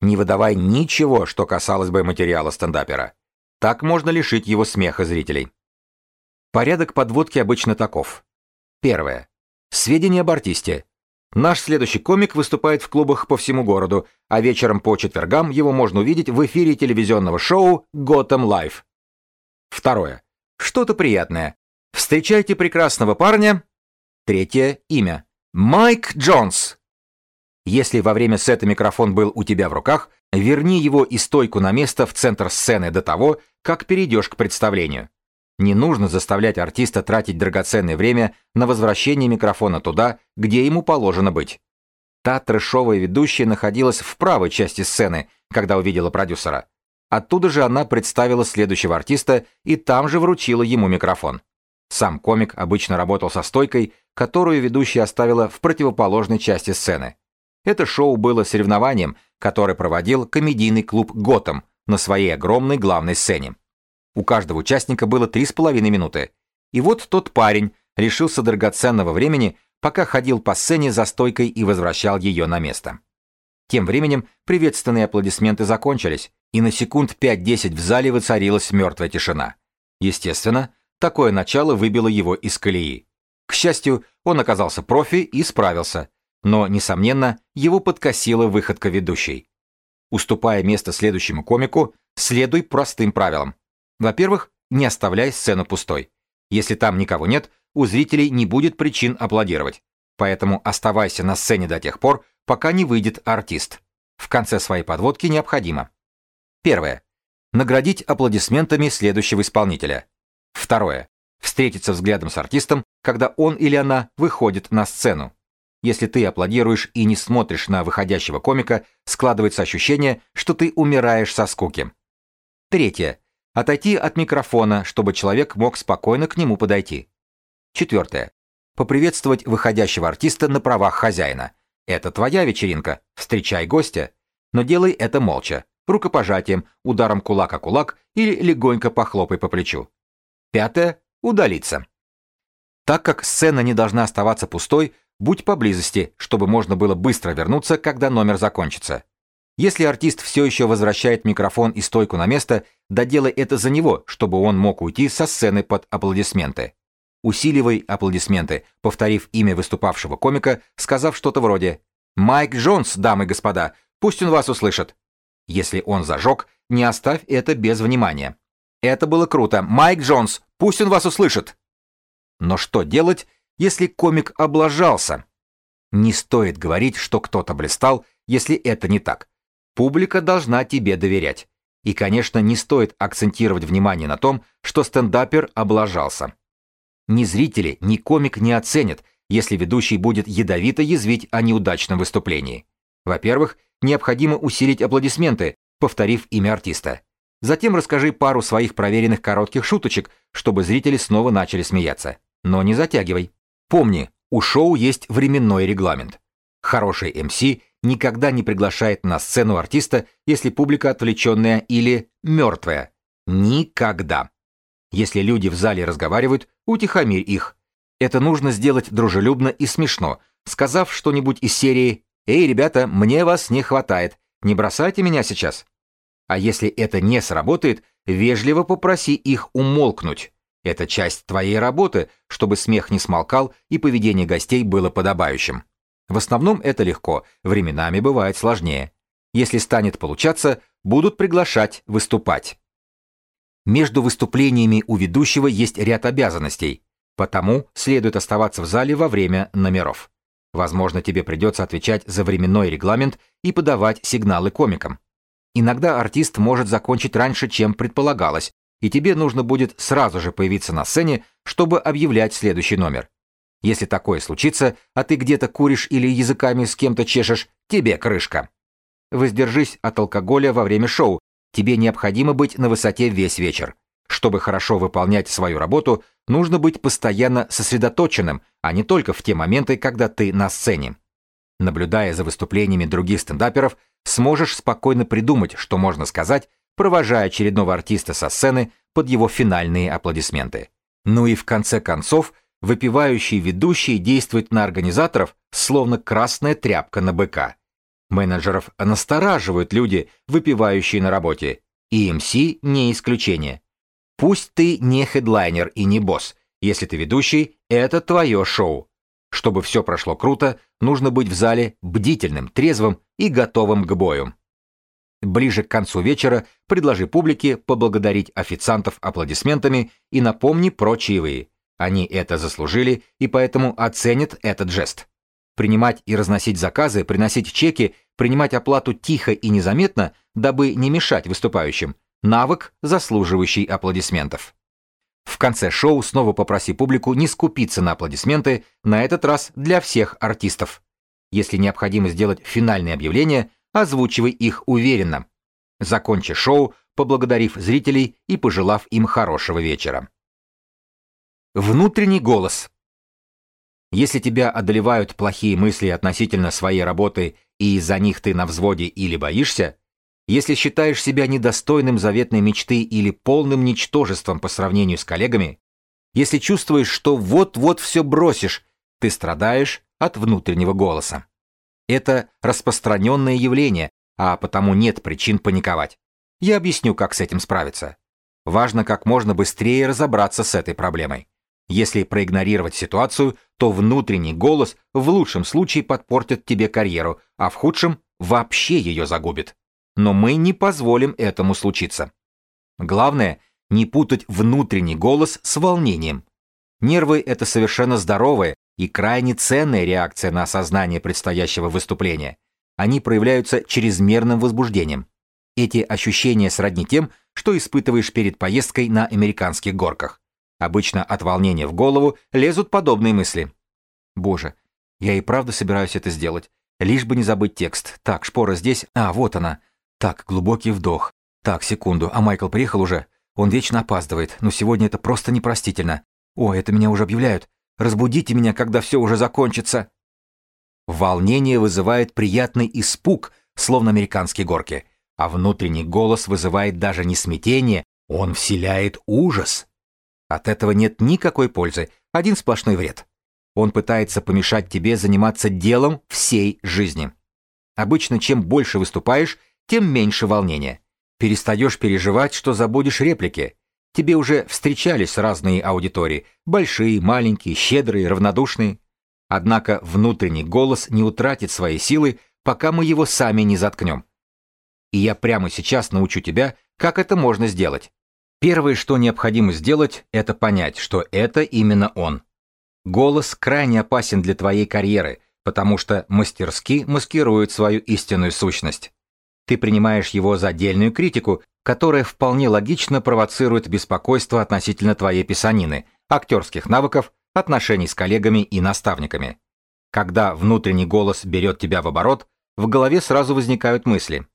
Не выдавай ничего, что касалось бы материала стендапера. Так можно лишить его смеха зрителей. Порядок подводки обычно таков. Первое. Сведения об артисте. Наш следующий комик выступает в клубах по всему городу, а вечером по четвергам его можно увидеть в эфире телевизионного шоу Gotham Live. Второе. Что-то приятное. Встречайте прекрасного парня. Третье. Имя. Майк Джонс. Если во время сета микрофон был у тебя в руках, верни его и стойку на место в центр сцены до того, как перейдешь к представлению. Не нужно заставлять артиста тратить драгоценное время на возвращение микрофона туда, где ему положено быть. Та трэшовая ведущая находилась в правой части сцены, когда увидела продюсера. Оттуда же она представила следующего артиста и там же вручила ему микрофон. Сам комик обычно работал со стойкой, которую ведущая оставила в противоположной части сцены. Это шоу было соревнованием, которое проводил комедийный клуб «Готэм» на своей огромной главной сцене. У каждого участника было три с половиной минуты. И вот тот парень решился драгоценного времени, пока ходил по сцене за стойкой и возвращал ее на место. Тем временем приветственные аплодисменты закончились, и на секунд 5-10 в зале воцарилась мертвая тишина. Естественно, такое начало выбило его из колеи. К счастью, он оказался профи и справился, но, несомненно, его подкосила выходка ведущей. Уступая место следующему комику, следуй простым правилам. Во-первых, не оставляй сцену пустой. Если там никого нет, у зрителей не будет причин аплодировать. Поэтому оставайся на сцене до тех пор, пока не выйдет артист. В конце своей подводки необходимо. Первое. Наградить аплодисментами следующего исполнителя. Второе. Встретиться взглядом с артистом, когда он или она выходит на сцену. Если ты аплодируешь и не смотришь на выходящего комика, складывается ощущение, что ты умираешь со скуки. Третье. Отойти от микрофона, чтобы человек мог спокойно к нему подойти. Четвертое. Поприветствовать выходящего артиста на правах хозяина. Это твоя вечеринка, встречай гостя. Но делай это молча, рукопожатием, ударом кулак о кулак или легонько похлопай по плечу. Пятое. Удалиться. Так как сцена не должна оставаться пустой, Будь поблизости, чтобы можно было быстро вернуться, когда номер закончится. Если артист все еще возвращает микрофон и стойку на место, доделай это за него, чтобы он мог уйти со сцены под аплодисменты. Усиливай аплодисменты, повторив имя выступавшего комика, сказав что-то вроде «Майк Джонс, дамы и господа, пусть он вас услышит». Если он зажег, не оставь это без внимания. Это было круто. Майк Джонс, пусть он вас услышит. Но что делать, если комик облажался. Не стоит говорить, что кто-то блистал, если это не так. Публика должна тебе доверять. И, конечно, не стоит акцентировать внимание на том, что стендапер облажался. Ни зрители, ни комик не оценят, если ведущий будет ядовито язвить о неудачном выступлении. Во-первых, необходимо усилить аплодисменты, повторив имя артиста. Затем расскажи пару своих проверенных коротких шуточек, чтобы зрители снова начали смеяться. Но не затягивай. Помни, у шоу есть временной регламент. Хороший МС никогда не приглашает на сцену артиста, если публика отвлеченная или мертвая. Никогда. Если люди в зале разговаривают, утихомирь их. Это нужно сделать дружелюбно и смешно, сказав что-нибудь из серии «Эй, ребята, мне вас не хватает, не бросайте меня сейчас». А если это не сработает, вежливо попроси их умолкнуть. Это часть твоей работы, чтобы смех не смолкал и поведение гостей было подобающим. В основном это легко, временами бывает сложнее. Если станет получаться, будут приглашать выступать. Между выступлениями у ведущего есть ряд обязанностей, потому следует оставаться в зале во время номеров. Возможно, тебе придется отвечать за временной регламент и подавать сигналы комикам. Иногда артист может закончить раньше, чем предполагалось, и тебе нужно будет сразу же появиться на сцене, чтобы объявлять следующий номер. Если такое случится, а ты где-то куришь или языками с кем-то чешешь, тебе крышка. Воздержись от алкоголя во время шоу, тебе необходимо быть на высоте весь вечер. Чтобы хорошо выполнять свою работу, нужно быть постоянно сосредоточенным, а не только в те моменты, когда ты на сцене. Наблюдая за выступлениями других стендаперов, сможешь спокойно придумать, что можно сказать, провожая очередного артиста со сцены под его финальные аплодисменты. Ну и в конце концов – выпивающий ведущий действует на организаторов, словно красная тряпка на быка. Менеджеров настораживают люди, выпивающие на работе, и не исключение. Пусть ты не хедлайнер и не босс, если ты ведущий, это твое шоу. Чтобы все прошло круто, нужно быть в зале бдительным, трезвым и готовым к бою. Ближе к концу вечера предложи публике поблагодарить официантов аплодисментами и напомни про чаевые – они это заслужили и поэтому оценят этот жест. Принимать и разносить заказы, приносить чеки, принимать оплату тихо и незаметно, дабы не мешать выступающим. Навык, заслуживающий аплодисментов. В конце шоу снова попроси публику не скупиться на аплодисменты, на этот раз для всех артистов. Если необходимо сделать финальные объявления, озвучивай их уверенно. Закончи шоу, поблагодарив зрителей и пожелав им хорошего вечера. Внутренний голос. Если тебя одолевают плохие мысли относительно своей работы и из-за них ты на взводе или боишься, если считаешь себя недостойным заветной мечты или полным ничтожеством по сравнению с коллегами, если чувствуешь, что вот-вот все бросишь, ты страдаешь от внутреннего голоса. Это распространенное явление, а потому нет причин паниковать. Я объясню, как с этим справиться. Важно как можно быстрее разобраться с этой проблемой. Если проигнорировать ситуацию, то внутренний голос в лучшем случае подпортит тебе карьеру, а в худшем вообще ее загубит. Но мы не позволим этому случиться. Главное, не путать внутренний голос с волнением. Нервы – это совершенно здоровая и крайне ценная реакция на осознание предстоящего выступления. Они проявляются чрезмерным возбуждением. Эти ощущения сродни тем, что испытываешь перед поездкой на американских горках. Обычно от волнения в голову лезут подобные мысли. Боже, я и правда собираюсь это сделать. Лишь бы не забыть текст. Так, шпора здесь. А, вот она. Так, глубокий вдох. Так, секунду. А Майкл приехал уже? Он вечно опаздывает, но сегодня это просто непростительно. О, это меня уже объявляют. Разбудите меня, когда все уже закончится. Волнение вызывает приятный испуг, словно американские горки. А внутренний голос вызывает даже не смятение, он вселяет ужас. От этого нет никакой пользы, один сплошной вред. Он пытается помешать тебе заниматься делом всей жизни. Обычно чем больше выступаешь, тем меньше волнения. Перестаешь переживать, что забудешь реплики. Тебе уже встречались разные аудитории, большие, маленькие, щедрые, равнодушные. Однако внутренний голос не утратит своей силы, пока мы его сами не заткнем. И я прямо сейчас научу тебя, как это можно сделать. Первое, что необходимо сделать, это понять, что это именно он. Голос крайне опасен для твоей карьеры, потому что мастерски маскирует свою истинную сущность. Ты принимаешь его за отдельную критику, которая вполне логично провоцирует беспокойство относительно твоей писанины, актерских навыков, отношений с коллегами и наставниками. Когда внутренний голос берет тебя в оборот, в голове сразу возникают мысли.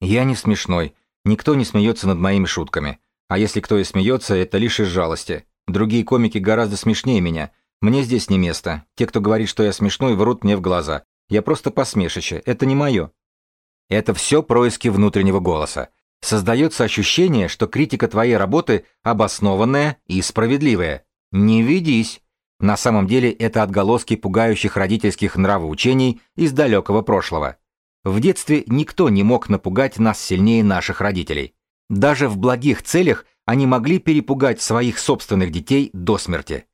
«Я не смешной, никто не смеется над моими шутками. А если кто и смеется, это лишь из жалости. Другие комики гораздо смешнее меня. Мне здесь не место. Те, кто говорит, что я смешной, врут мне в глаза. Я просто посмешище, это не мое». Это все происки внутреннего голоса. Создается ощущение, что критика твоей работы обоснованная и справедливая. Не ведись. На самом деле это отголоски пугающих родительских нравоучений из далекого прошлого. В детстве никто не мог напугать нас сильнее наших родителей. Даже в благих целях они могли перепугать своих собственных детей до смерти.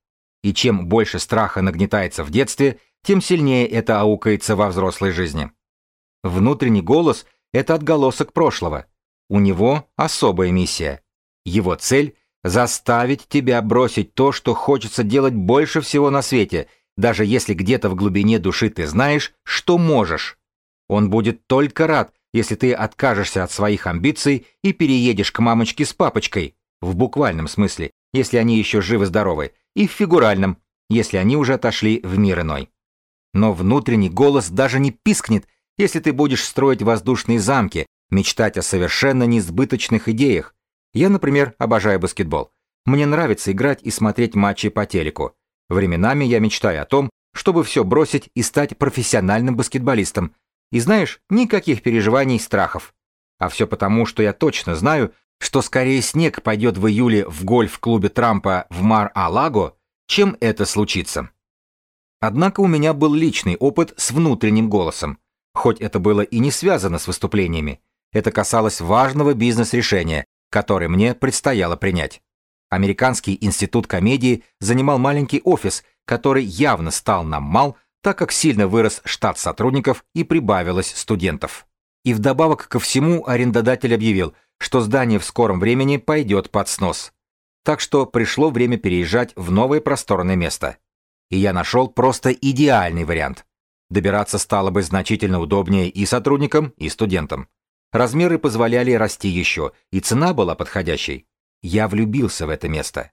И чем больше страха нагнетается в детстве, тем сильнее это аукается во взрослой жизни. Внутренний голос – это отголосок прошлого. У него особая миссия. Его цель – заставить тебя бросить то, что хочется делать больше всего на свете, даже если где-то в глубине души ты знаешь, что можешь. Он будет только рад, если ты откажешься от своих амбиций и переедешь к мамочке с папочкой, в буквальном смысле, если они еще живы-здоровы, и в фигуральном, если они уже отошли в мир иной. Но внутренний голос даже не пискнет, если ты будешь строить воздушные замки, мечтать о совершенно несбыточных идеях. Я, например, обожаю баскетбол. Мне нравится играть и смотреть матчи по телеку. Временами я мечтаю о том, чтобы все бросить и стать профессиональным баскетболистом. И знаешь, никаких переживаний и страхов. А все потому, что я точно знаю, что скорее снег пойдет в июле в гольф-клубе Трампа в Мар-А-Лаго, чем это случится. Однако у меня был личный опыт с внутренним голосом хоть это было и не связано с выступлениями. Это касалось важного бизнес-решения, которое мне предстояло принять. Американский институт комедии занимал маленький офис, который явно стал нам мал, так как сильно вырос штат сотрудников и прибавилось студентов. И вдобавок ко всему арендодатель объявил, что здание в скором времени пойдет под снос. Так что пришло время переезжать в новое просторное место. И я нашел просто идеальный вариант. Добираться стало бы значительно удобнее и сотрудникам, и студентам. Размеры позволяли расти еще, и цена была подходящей. Я влюбился в это место.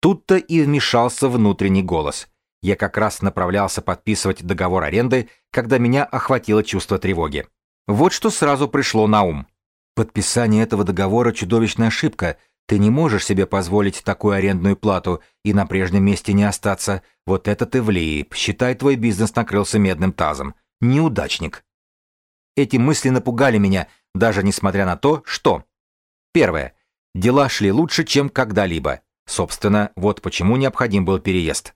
Тут-то и вмешался внутренний голос. Я как раз направлялся подписывать договор аренды, когда меня охватило чувство тревоги. Вот что сразу пришло на ум. Подписание этого договора – чудовищная ошибка – ты не можешь себе позволить такую арендную плату и на прежнем месте не остаться. Вот это ты влип. Считай, твой бизнес накрылся медным тазом. Неудачник. Эти мысли напугали меня, даже несмотря на то, что... Первое. Дела шли лучше, чем когда-либо. Собственно, вот почему необходим был переезд.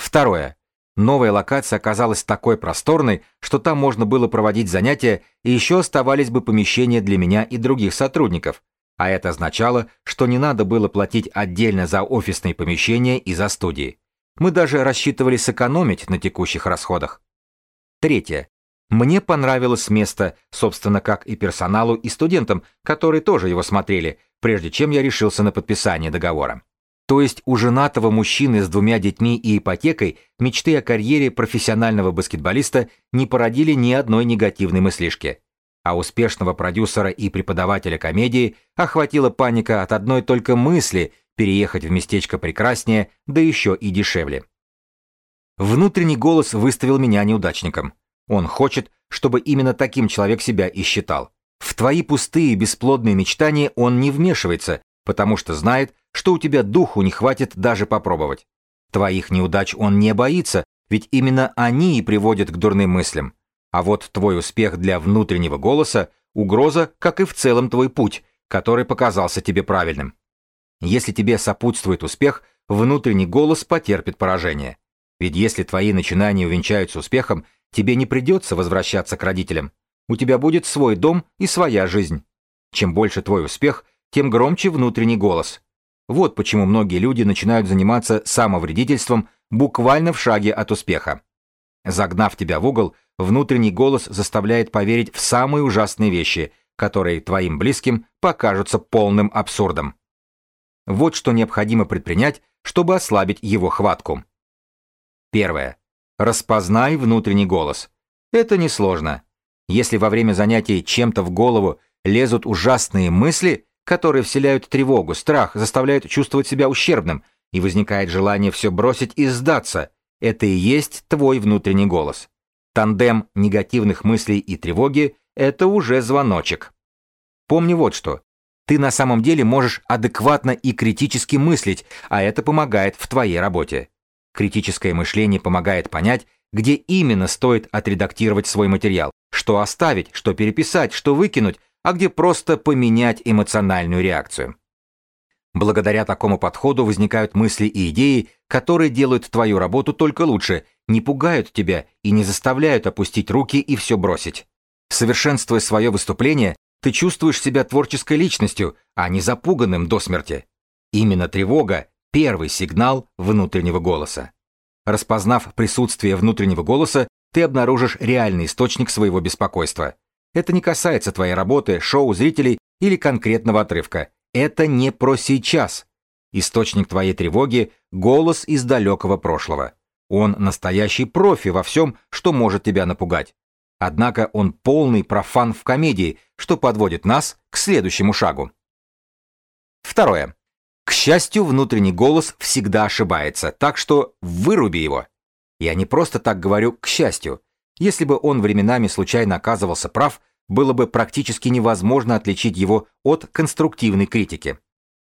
Второе. Новая локация оказалась такой просторной, что там можно было проводить занятия, и еще оставались бы помещения для меня и других сотрудников, а это означало, что не надо было платить отдельно за офисные помещения и за студии. Мы даже рассчитывали сэкономить на текущих расходах. Третье. Мне понравилось место, собственно, как и персоналу и студентам, которые тоже его смотрели, прежде чем я решился на подписание договора. То есть у женатого мужчины с двумя детьми и ипотекой мечты о карьере профессионального баскетболиста не породили ни одной негативной мыслишки а успешного продюсера и преподавателя комедии охватила паника от одной только мысли переехать в местечко прекраснее, да еще и дешевле. Внутренний голос выставил меня неудачником. Он хочет, чтобы именно таким человек себя и считал. В твои пустые бесплодные мечтания он не вмешивается, потому что знает, что у тебя духу не хватит даже попробовать. Твоих неудач он не боится, ведь именно они и приводят к дурным мыслям. А вот твой успех для внутреннего голоса – угроза, как и в целом твой путь, который показался тебе правильным. Если тебе сопутствует успех, внутренний голос потерпит поражение. Ведь если твои начинания увенчаются успехом, тебе не придется возвращаться к родителям. У тебя будет свой дом и своя жизнь. Чем больше твой успех, тем громче внутренний голос. Вот почему многие люди начинают заниматься самовредительством буквально в шаге от успеха. Загнав тебя в угол, Внутренний голос заставляет поверить в самые ужасные вещи, которые твоим близким покажутся полным абсурдом. Вот что необходимо предпринять, чтобы ослабить его хватку. Первое. Распознай внутренний голос. Это несложно. Если во время занятий чем-то в голову лезут ужасные мысли, которые вселяют тревогу, страх, заставляют чувствовать себя ущербным, и возникает желание все бросить и сдаться. Это и есть твой внутренний голос. Тандем негативных мыслей и тревоги – это уже звоночек. Помни вот что. Ты на самом деле можешь адекватно и критически мыслить, а это помогает в твоей работе. Критическое мышление помогает понять, где именно стоит отредактировать свой материал, что оставить, что переписать, что выкинуть, а где просто поменять эмоциональную реакцию. Благодаря такому подходу возникают мысли и идеи, которые делают твою работу только лучше, не пугают тебя и не заставляют опустить руки и все бросить. Совершенствуя свое выступление, ты чувствуешь себя творческой личностью, а не запуганным до смерти. Именно тревога – первый сигнал внутреннего голоса. Распознав присутствие внутреннего голоса, ты обнаружишь реальный источник своего беспокойства. Это не касается твоей работы, шоу, зрителей или конкретного отрывка. Это не про сейчас. Источник твоей тревоги – голос из далекого прошлого. Он настоящий профи во всем, что может тебя напугать. Однако он полный профан в комедии, что подводит нас к следующему шагу. Второе. К счастью, внутренний голос всегда ошибается, так что выруби его. Я не просто так говорю «к счастью». Если бы он временами случайно оказывался прав, было бы практически невозможно отличить его от конструктивной критики.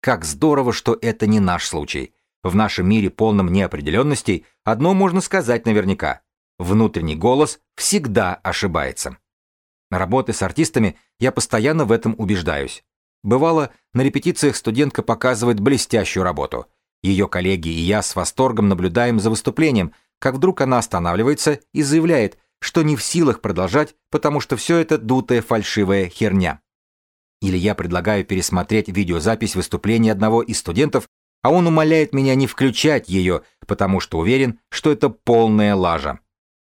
Как здорово, что это не наш случай. В нашем мире полном неопределенностей одно можно сказать наверняка. Внутренний голос всегда ошибается. На работе с артистами я постоянно в этом убеждаюсь. Бывало, на репетициях студентка показывает блестящую работу. Ее коллеги и я с восторгом наблюдаем за выступлением, как вдруг она останавливается и заявляет, что не в силах продолжать, потому что все это дутая фальшивая херня. Или я предлагаю пересмотреть видеозапись выступления одного из студентов, а он умоляет меня не включать ее, потому что уверен, что это полная лажа.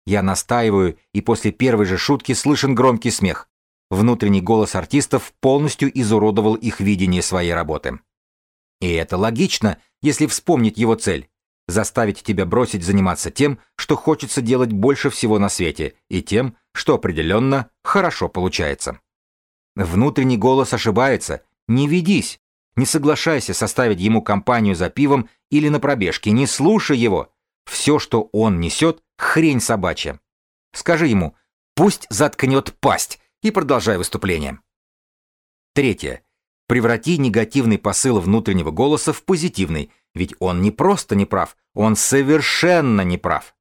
Я настаиваю, и после первой же шутки слышен громкий смех. Внутренний голос артистов полностью изуродовал их видение своей работы. И это логично, если вспомнить его цель – заставить тебя бросить заниматься тем, что хочется делать больше всего на свете, и тем, что определенно хорошо получается. Внутренний голос ошибается, не ведись, не соглашайся составить ему компанию за пивом или на пробежке, не слушай его. Все, что он несет, хрень собачья. Скажи ему, пусть заткнет пасть, и продолжай выступление. Третье. Преврати негативный посыл внутреннего голоса в позитивный, ведь он не просто не прав, он совершенно не прав.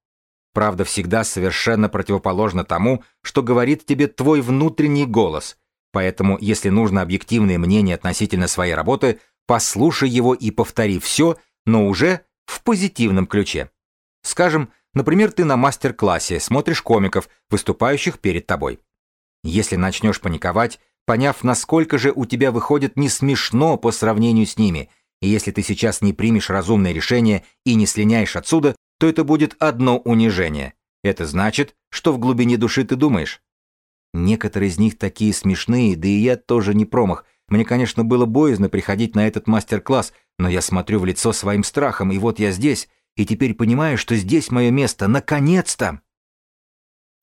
Правда всегда совершенно противоположна тому, что говорит тебе твой внутренний голос. Поэтому, если нужно объективное мнение относительно своей работы, послушай его и повтори все, но уже в позитивном ключе. Скажем, например, ты на мастер-классе смотришь комиков, выступающих перед тобой. Если начнешь паниковать, поняв, насколько же у тебя выходит не смешно по сравнению с ними, и если ты сейчас не примешь разумное решение и не слиняешь отсюда, то это будет одно унижение. Это значит, что в глубине души ты думаешь. Некоторые из них такие смешные, да и я тоже не промах. Мне, конечно, было боязно приходить на этот мастер-класс, но я смотрю в лицо своим страхом, и вот я здесь, и теперь понимаю, что здесь мое место, наконец-то!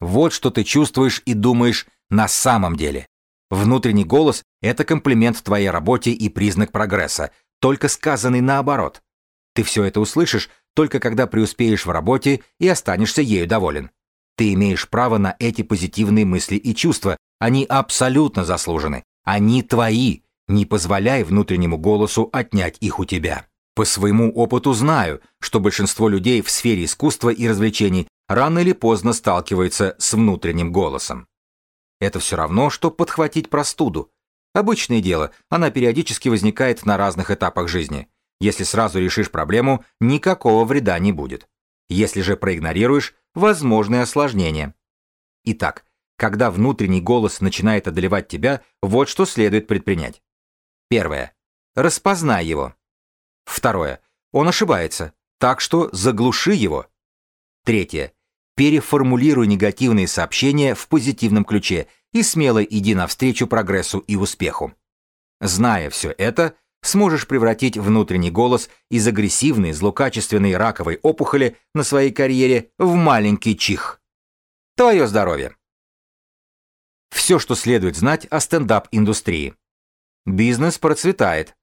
Вот что ты чувствуешь и думаешь на самом деле. Внутренний голос – это комплимент твоей работе и признак прогресса, только сказанный наоборот. Ты все это услышишь только когда преуспеешь в работе и останешься ею доволен. Ты имеешь право на эти позитивные мысли и чувства, они абсолютно заслужены, они твои, не позволяй внутреннему голосу отнять их у тебя. По своему опыту знаю, что большинство людей в сфере искусства и развлечений рано или поздно сталкивается с внутренним голосом. Это все равно, что подхватить простуду. Обычное дело, она периодически возникает на разных этапах жизни. Если сразу решишь проблему, никакого вреда не будет. Если же проигнорируешь, возможны осложнения. Итак, когда внутренний голос начинает одолевать тебя, вот что следует предпринять. Первое. Распознай его. Второе. Он ошибается, так что заглуши его. Третье. Переформулируй негативные сообщения в позитивном ключе и смело иди навстречу прогрессу и успеху. Зная все это, сможешь превратить внутренний голос из агрессивной, злокачественной раковой опухоли на своей карьере в маленький чих. Твое здоровье! Все, что следует знать о стендап-индустрии. Бизнес процветает.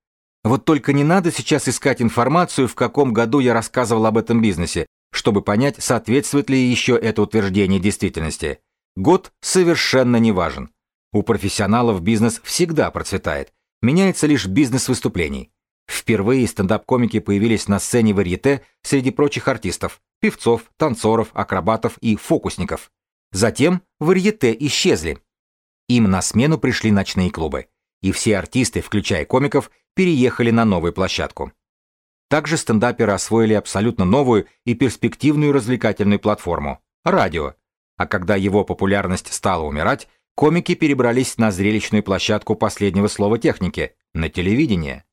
Вот только не надо сейчас искать информацию, в каком году я рассказывал об этом бизнесе, чтобы понять, соответствует ли еще это утверждение действительности. Год совершенно не важен. У профессионалов бизнес всегда процветает. Меняется лишь бизнес выступлений. Впервые стендап-комики появились на сцене варьете среди прочих артистов, певцов, танцоров, акробатов и фокусников. Затем варьете исчезли. Им на смену пришли ночные клубы. И все артисты, включая комиков, переехали на новую площадку. Также стендаперы освоили абсолютно новую и перспективную развлекательную платформу – радио. А когда его популярность стала умирать, комики перебрались на зрелищную площадку последнего слова техники – на телевидение.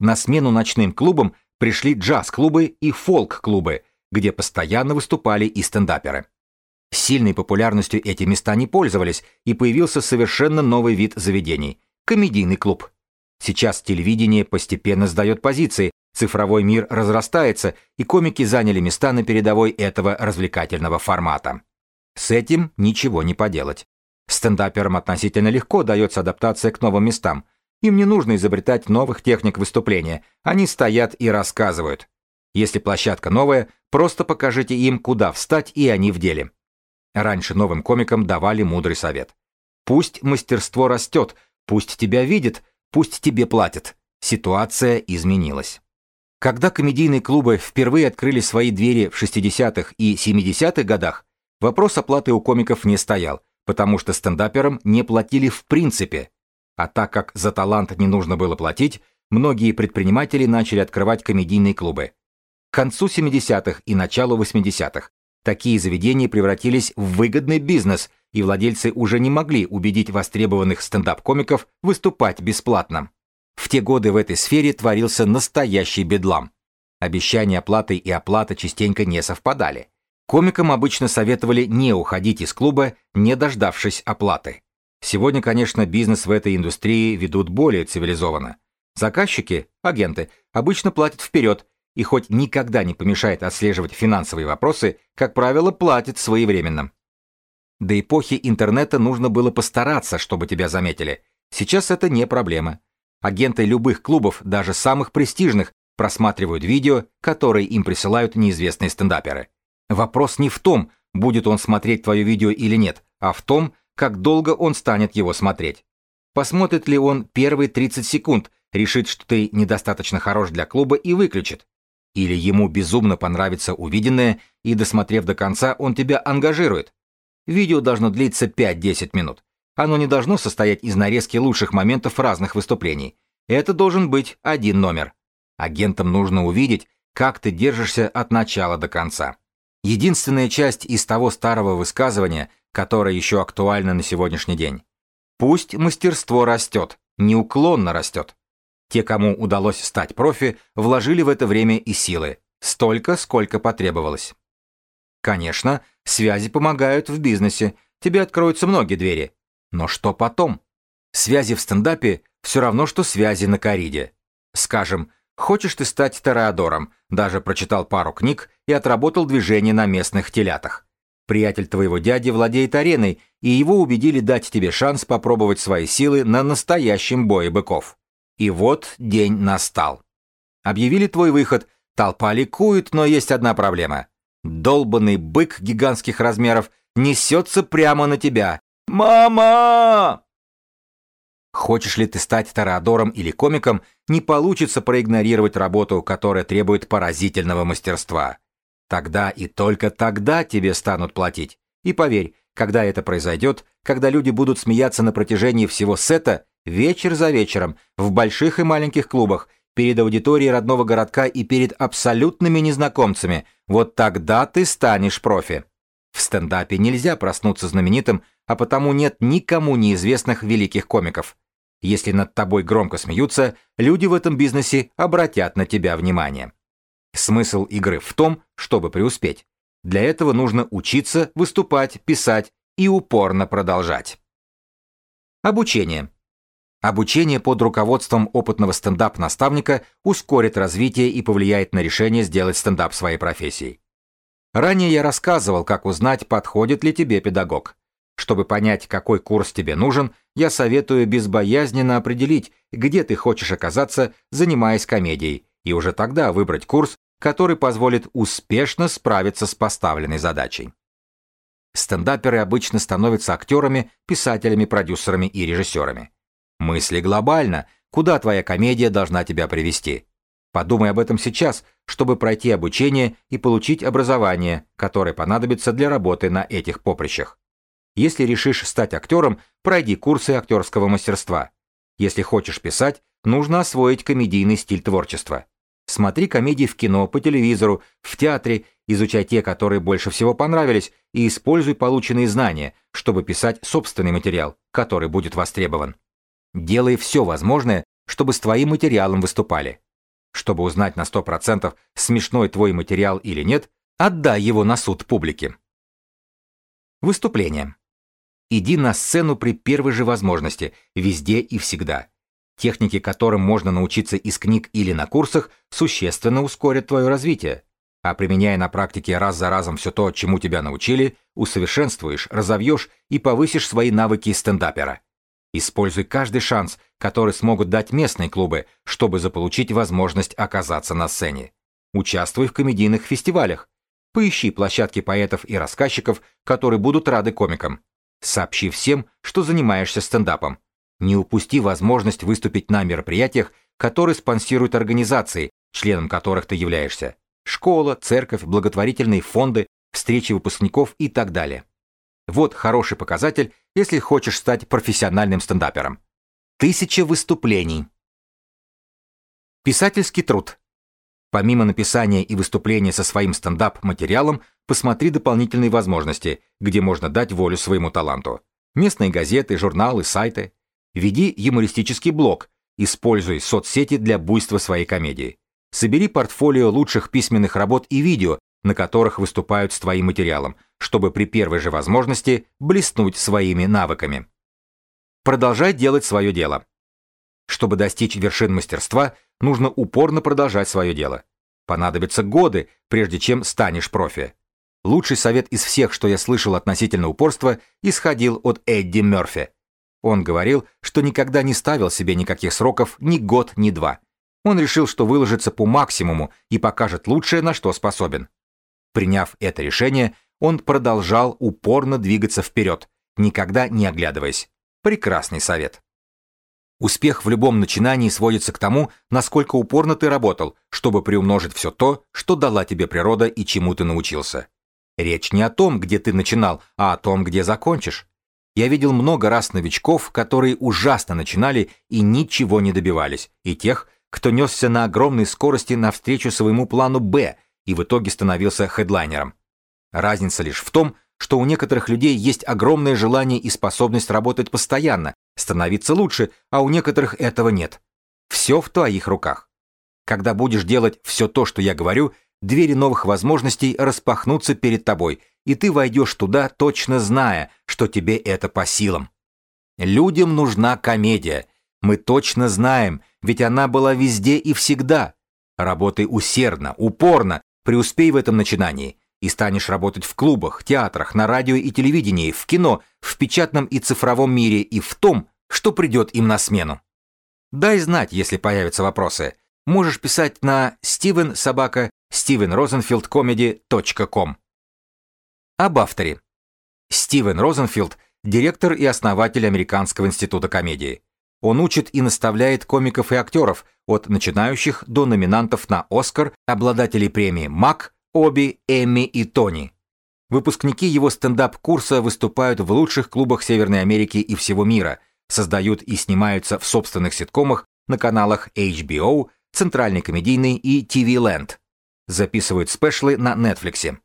На смену ночным клубам пришли джаз-клубы и фолк-клубы, где постоянно выступали и стендаперы. Сильной популярностью эти места не пользовались, и появился совершенно новый вид заведений – комедийный клуб. Сейчас телевидение постепенно сдает позиции, цифровой мир разрастается, и комики заняли места на передовой этого развлекательного формата. С этим ничего не поделать. Стендаперам относительно легко дается адаптация к новым местам, им не нужно изобретать новых техник выступления, они стоят и рассказывают. Если площадка новая, просто покажите им, куда встать, и они в деле. Раньше новым комикам давали мудрый совет. Пусть мастерство растет, пусть тебя видят, пусть тебе платят. Ситуация изменилась. Когда комедийные клубы впервые открыли свои двери в 60-х и 70-х годах, вопрос оплаты у комиков не стоял, потому что стендаперам не платили в принципе. А так как за талант не нужно было платить, многие предприниматели начали открывать комедийные клубы. К концу 70-х и началу 80-х такие заведения превратились в выгодный бизнес, и владельцы уже не могли убедить востребованных стендап-комиков выступать бесплатно. В те годы в этой сфере творился настоящий бедлам. Обещания оплаты и оплата частенько не совпадали. Комикам обычно советовали не уходить из клуба, не дождавшись оплаты. Сегодня, конечно, бизнес в этой индустрии ведут более цивилизованно. Заказчики, агенты, обычно платят вперед, и хоть никогда не помешает отслеживать финансовые вопросы, как правило, платят своевременно. До эпохи интернета нужно было постараться, чтобы тебя заметили. Сейчас это не проблема. Агенты любых клубов, даже самых престижных, просматривают видео, которые им присылают неизвестные стендаперы. Вопрос не в том, будет он смотреть твое видео или нет, а в том, как долго он станет его смотреть. Посмотрит ли он первые 30 секунд, решит, что ты недостаточно хорош для клуба и выключит. Или ему безумно понравится увиденное, и досмотрев до конца, он тебя ангажирует. Видео должно длиться 5-10 минут. Оно не должно состоять из нарезки лучших моментов разных выступлений. Это должен быть один номер. Агентам нужно увидеть, как ты держишься от начала до конца. Единственная часть из того старого высказывания – которая еще актуальна на сегодняшний день. Пусть мастерство растет, неуклонно растет. Те, кому удалось стать профи, вложили в это время и силы, столько, сколько потребовалось. Конечно, связи помогают в бизнесе, тебе откроются многие двери. Но что потом? Связи в стендапе все равно, что связи на кориде. Скажем, хочешь ты стать тореадором, даже прочитал пару книг и отработал движение на местных телятах. Приятель твоего дяди владеет ареной, и его убедили дать тебе шанс попробовать свои силы на настоящем бое быков. И вот день настал. Объявили твой выход, толпа ликует, но есть одна проблема. Долбанный бык гигантских размеров несется прямо на тебя. «Мама!» Хочешь ли ты стать тарадором или комиком, не получится проигнорировать работу, которая требует поразительного мастерства. Тогда и только тогда тебе станут платить. И поверь, когда это произойдет, когда люди будут смеяться на протяжении всего сета, вечер за вечером, в больших и маленьких клубах, перед аудиторией родного городка и перед абсолютными незнакомцами, вот тогда ты станешь профи. В стендапе нельзя проснуться знаменитым, а потому нет никому неизвестных великих комиков. Если над тобой громко смеются, люди в этом бизнесе обратят на тебя внимание. Смысл игры в том, чтобы преуспеть. Для этого нужно учиться, выступать, писать и упорно продолжать. Обучение. Обучение под руководством опытного стендап-наставника ускорит развитие и повлияет на решение сделать стендап своей профессией. Ранее я рассказывал, как узнать, подходит ли тебе педагог. Чтобы понять, какой курс тебе нужен, я советую безбоязненно определить, где ты хочешь оказаться, занимаясь комедией, и уже тогда выбрать курс, который позволит успешно справиться с поставленной задачей. Стендаперы обычно становятся актерами, писателями, продюсерами и режиссерами. Мысли глобально, куда твоя комедия должна тебя привести. Подумай об этом сейчас, чтобы пройти обучение и получить образование, которое понадобится для работы на этих поприщах. Если решишь стать актером, пройди курсы актерского мастерства. Если хочешь писать, нужно освоить комедийный стиль творчества. Смотри комедии в кино, по телевизору, в театре, изучай те, которые больше всего понравились, и используй полученные знания, чтобы писать собственный материал, который будет востребован. Делай все возможное, чтобы с твоим материалом выступали. Чтобы узнать на 100% смешной твой материал или нет, отдай его на суд публики. Выступление. Иди на сцену при первой же возможности, везде и всегда. Техники, которым можно научиться из книг или на курсах, существенно ускорят твое развитие. А применяя на практике раз за разом все то, чему тебя научили, усовершенствуешь, разовьешь и повысишь свои навыки стендапера. Используй каждый шанс, который смогут дать местные клубы, чтобы заполучить возможность оказаться на сцене. Участвуй в комедийных фестивалях. Поищи площадки поэтов и рассказчиков, которые будут рады комикам. Сообщи всем, что занимаешься стендапом. Не упусти возможность выступить на мероприятиях, которые спонсируют организации, членом которых ты являешься. Школа, церковь, благотворительные фонды, встречи выпускников и так далее. Вот хороший показатель, если хочешь стать профессиональным стендапером. Тысяча выступлений. Писательский труд. Помимо написания и выступления со своим стендап-материалом, посмотри дополнительные возможности, где можно дать волю своему таланту. Местные газеты, журналы, сайты. Веди юмористический блог, используй соцсети для буйства своей комедии. Собери портфолио лучших письменных работ и видео, на которых выступают с твоим материалом, чтобы при первой же возможности блеснуть своими навыками. Продолжай делать свое дело. Чтобы достичь вершин мастерства, нужно упорно продолжать свое дело. Понадобятся годы, прежде чем станешь профи. Лучший совет из всех, что я слышал относительно упорства, исходил от Эдди Мерфи. Он говорил, что никогда не ставил себе никаких сроков ни год, ни два. Он решил, что выложится по максимуму и покажет лучшее, на что способен. Приняв это решение, он продолжал упорно двигаться вперед, никогда не оглядываясь. Прекрасный совет. Успех в любом начинании сводится к тому, насколько упорно ты работал, чтобы приумножить все то, что дала тебе природа и чему ты научился. Речь не о том, где ты начинал, а о том, где закончишь. Я видел много раз новичков, которые ужасно начинали и ничего не добивались, и тех, кто несся на огромной скорости навстречу своему плану «Б», и в итоге становился хедлайнером. Разница лишь в том, что у некоторых людей есть огромное желание и способность работать постоянно, становиться лучше, а у некоторых этого нет. Все в твоих руках. Когда будешь делать все то, что я говорю, двери новых возможностей распахнутся перед тобой, и ты войдешь туда, точно зная, что тебе это по силам. Людям нужна комедия. Мы точно знаем, ведь она была везде и всегда. Работай усердно, упорно, преуспей в этом начинании, и станешь работать в клубах, театрах, на радио и телевидении, в кино, в печатном и цифровом мире и в том, что придет им на смену. Дай знать, если появятся вопросы. Можешь писать на steven собака stevenrosenfieldcomedy.com Об авторе. Стивен Розенфилд – директор и основатель Американского института комедии. Он учит и наставляет комиков и актеров, от начинающих до номинантов на «Оскар», обладателей премии «МАК», «Оби», «Эмми» и «Тони». Выпускники его стендап-курса выступают в лучших клубах Северной Америки и всего мира, создают и снимаются в собственных ситкомах на каналах HBO, Центральный комедийный и TV Land. Записывают спешлы на Netflix.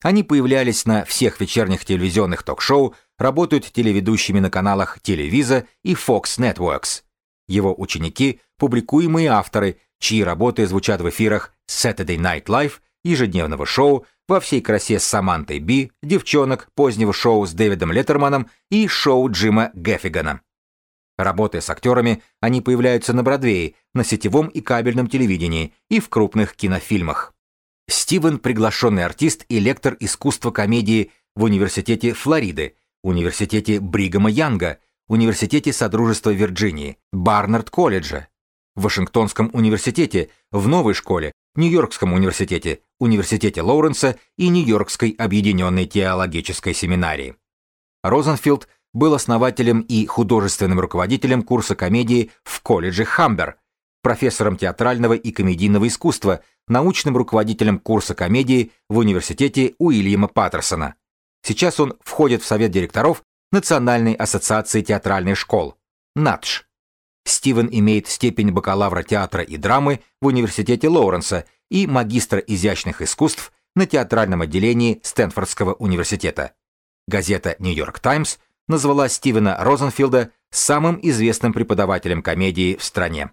Они появлялись на всех вечерних телевизионных ток-шоу, работают телеведущими на каналах Телевиза и Fox Networks. Его ученики – публикуемые авторы, чьи работы звучат в эфирах Saturday Night Live, ежедневного шоу, во всей красе с Самантой Би, девчонок, позднего шоу с Дэвидом Леттерманом и шоу Джима Геффигана. Работая с актерами, они появляются на Бродвее, на сетевом и кабельном телевидении и в крупных кинофильмах. Стивен – приглашенный артист и лектор искусства комедии в Университете Флориды, Университете Бригама Янга, Университете Содружества Вирджинии, Барнард-колледже, в Вашингтонском университете, в Новой школе, Нью-Йоркском университете, Университете Лоуренса и Нью-Йоркской объединенной теологической семинарии. Розенфилд был основателем и художественным руководителем курса комедии в колледже Хамбер, профессором театрального и комедийного искусства, научным руководителем курса комедии в университете Уильяма Паттерсона. Сейчас он входит в совет директоров Национальной ассоциации театральных школ, НАТШ. Стивен имеет степень бакалавра театра и драмы в университете Лоуренса и магистра изящных искусств на театральном отделении Стэнфордского университета. Газета «Нью-Йорк Таймс» назвала Стивена Розенфилда самым известным преподавателем комедии в стране.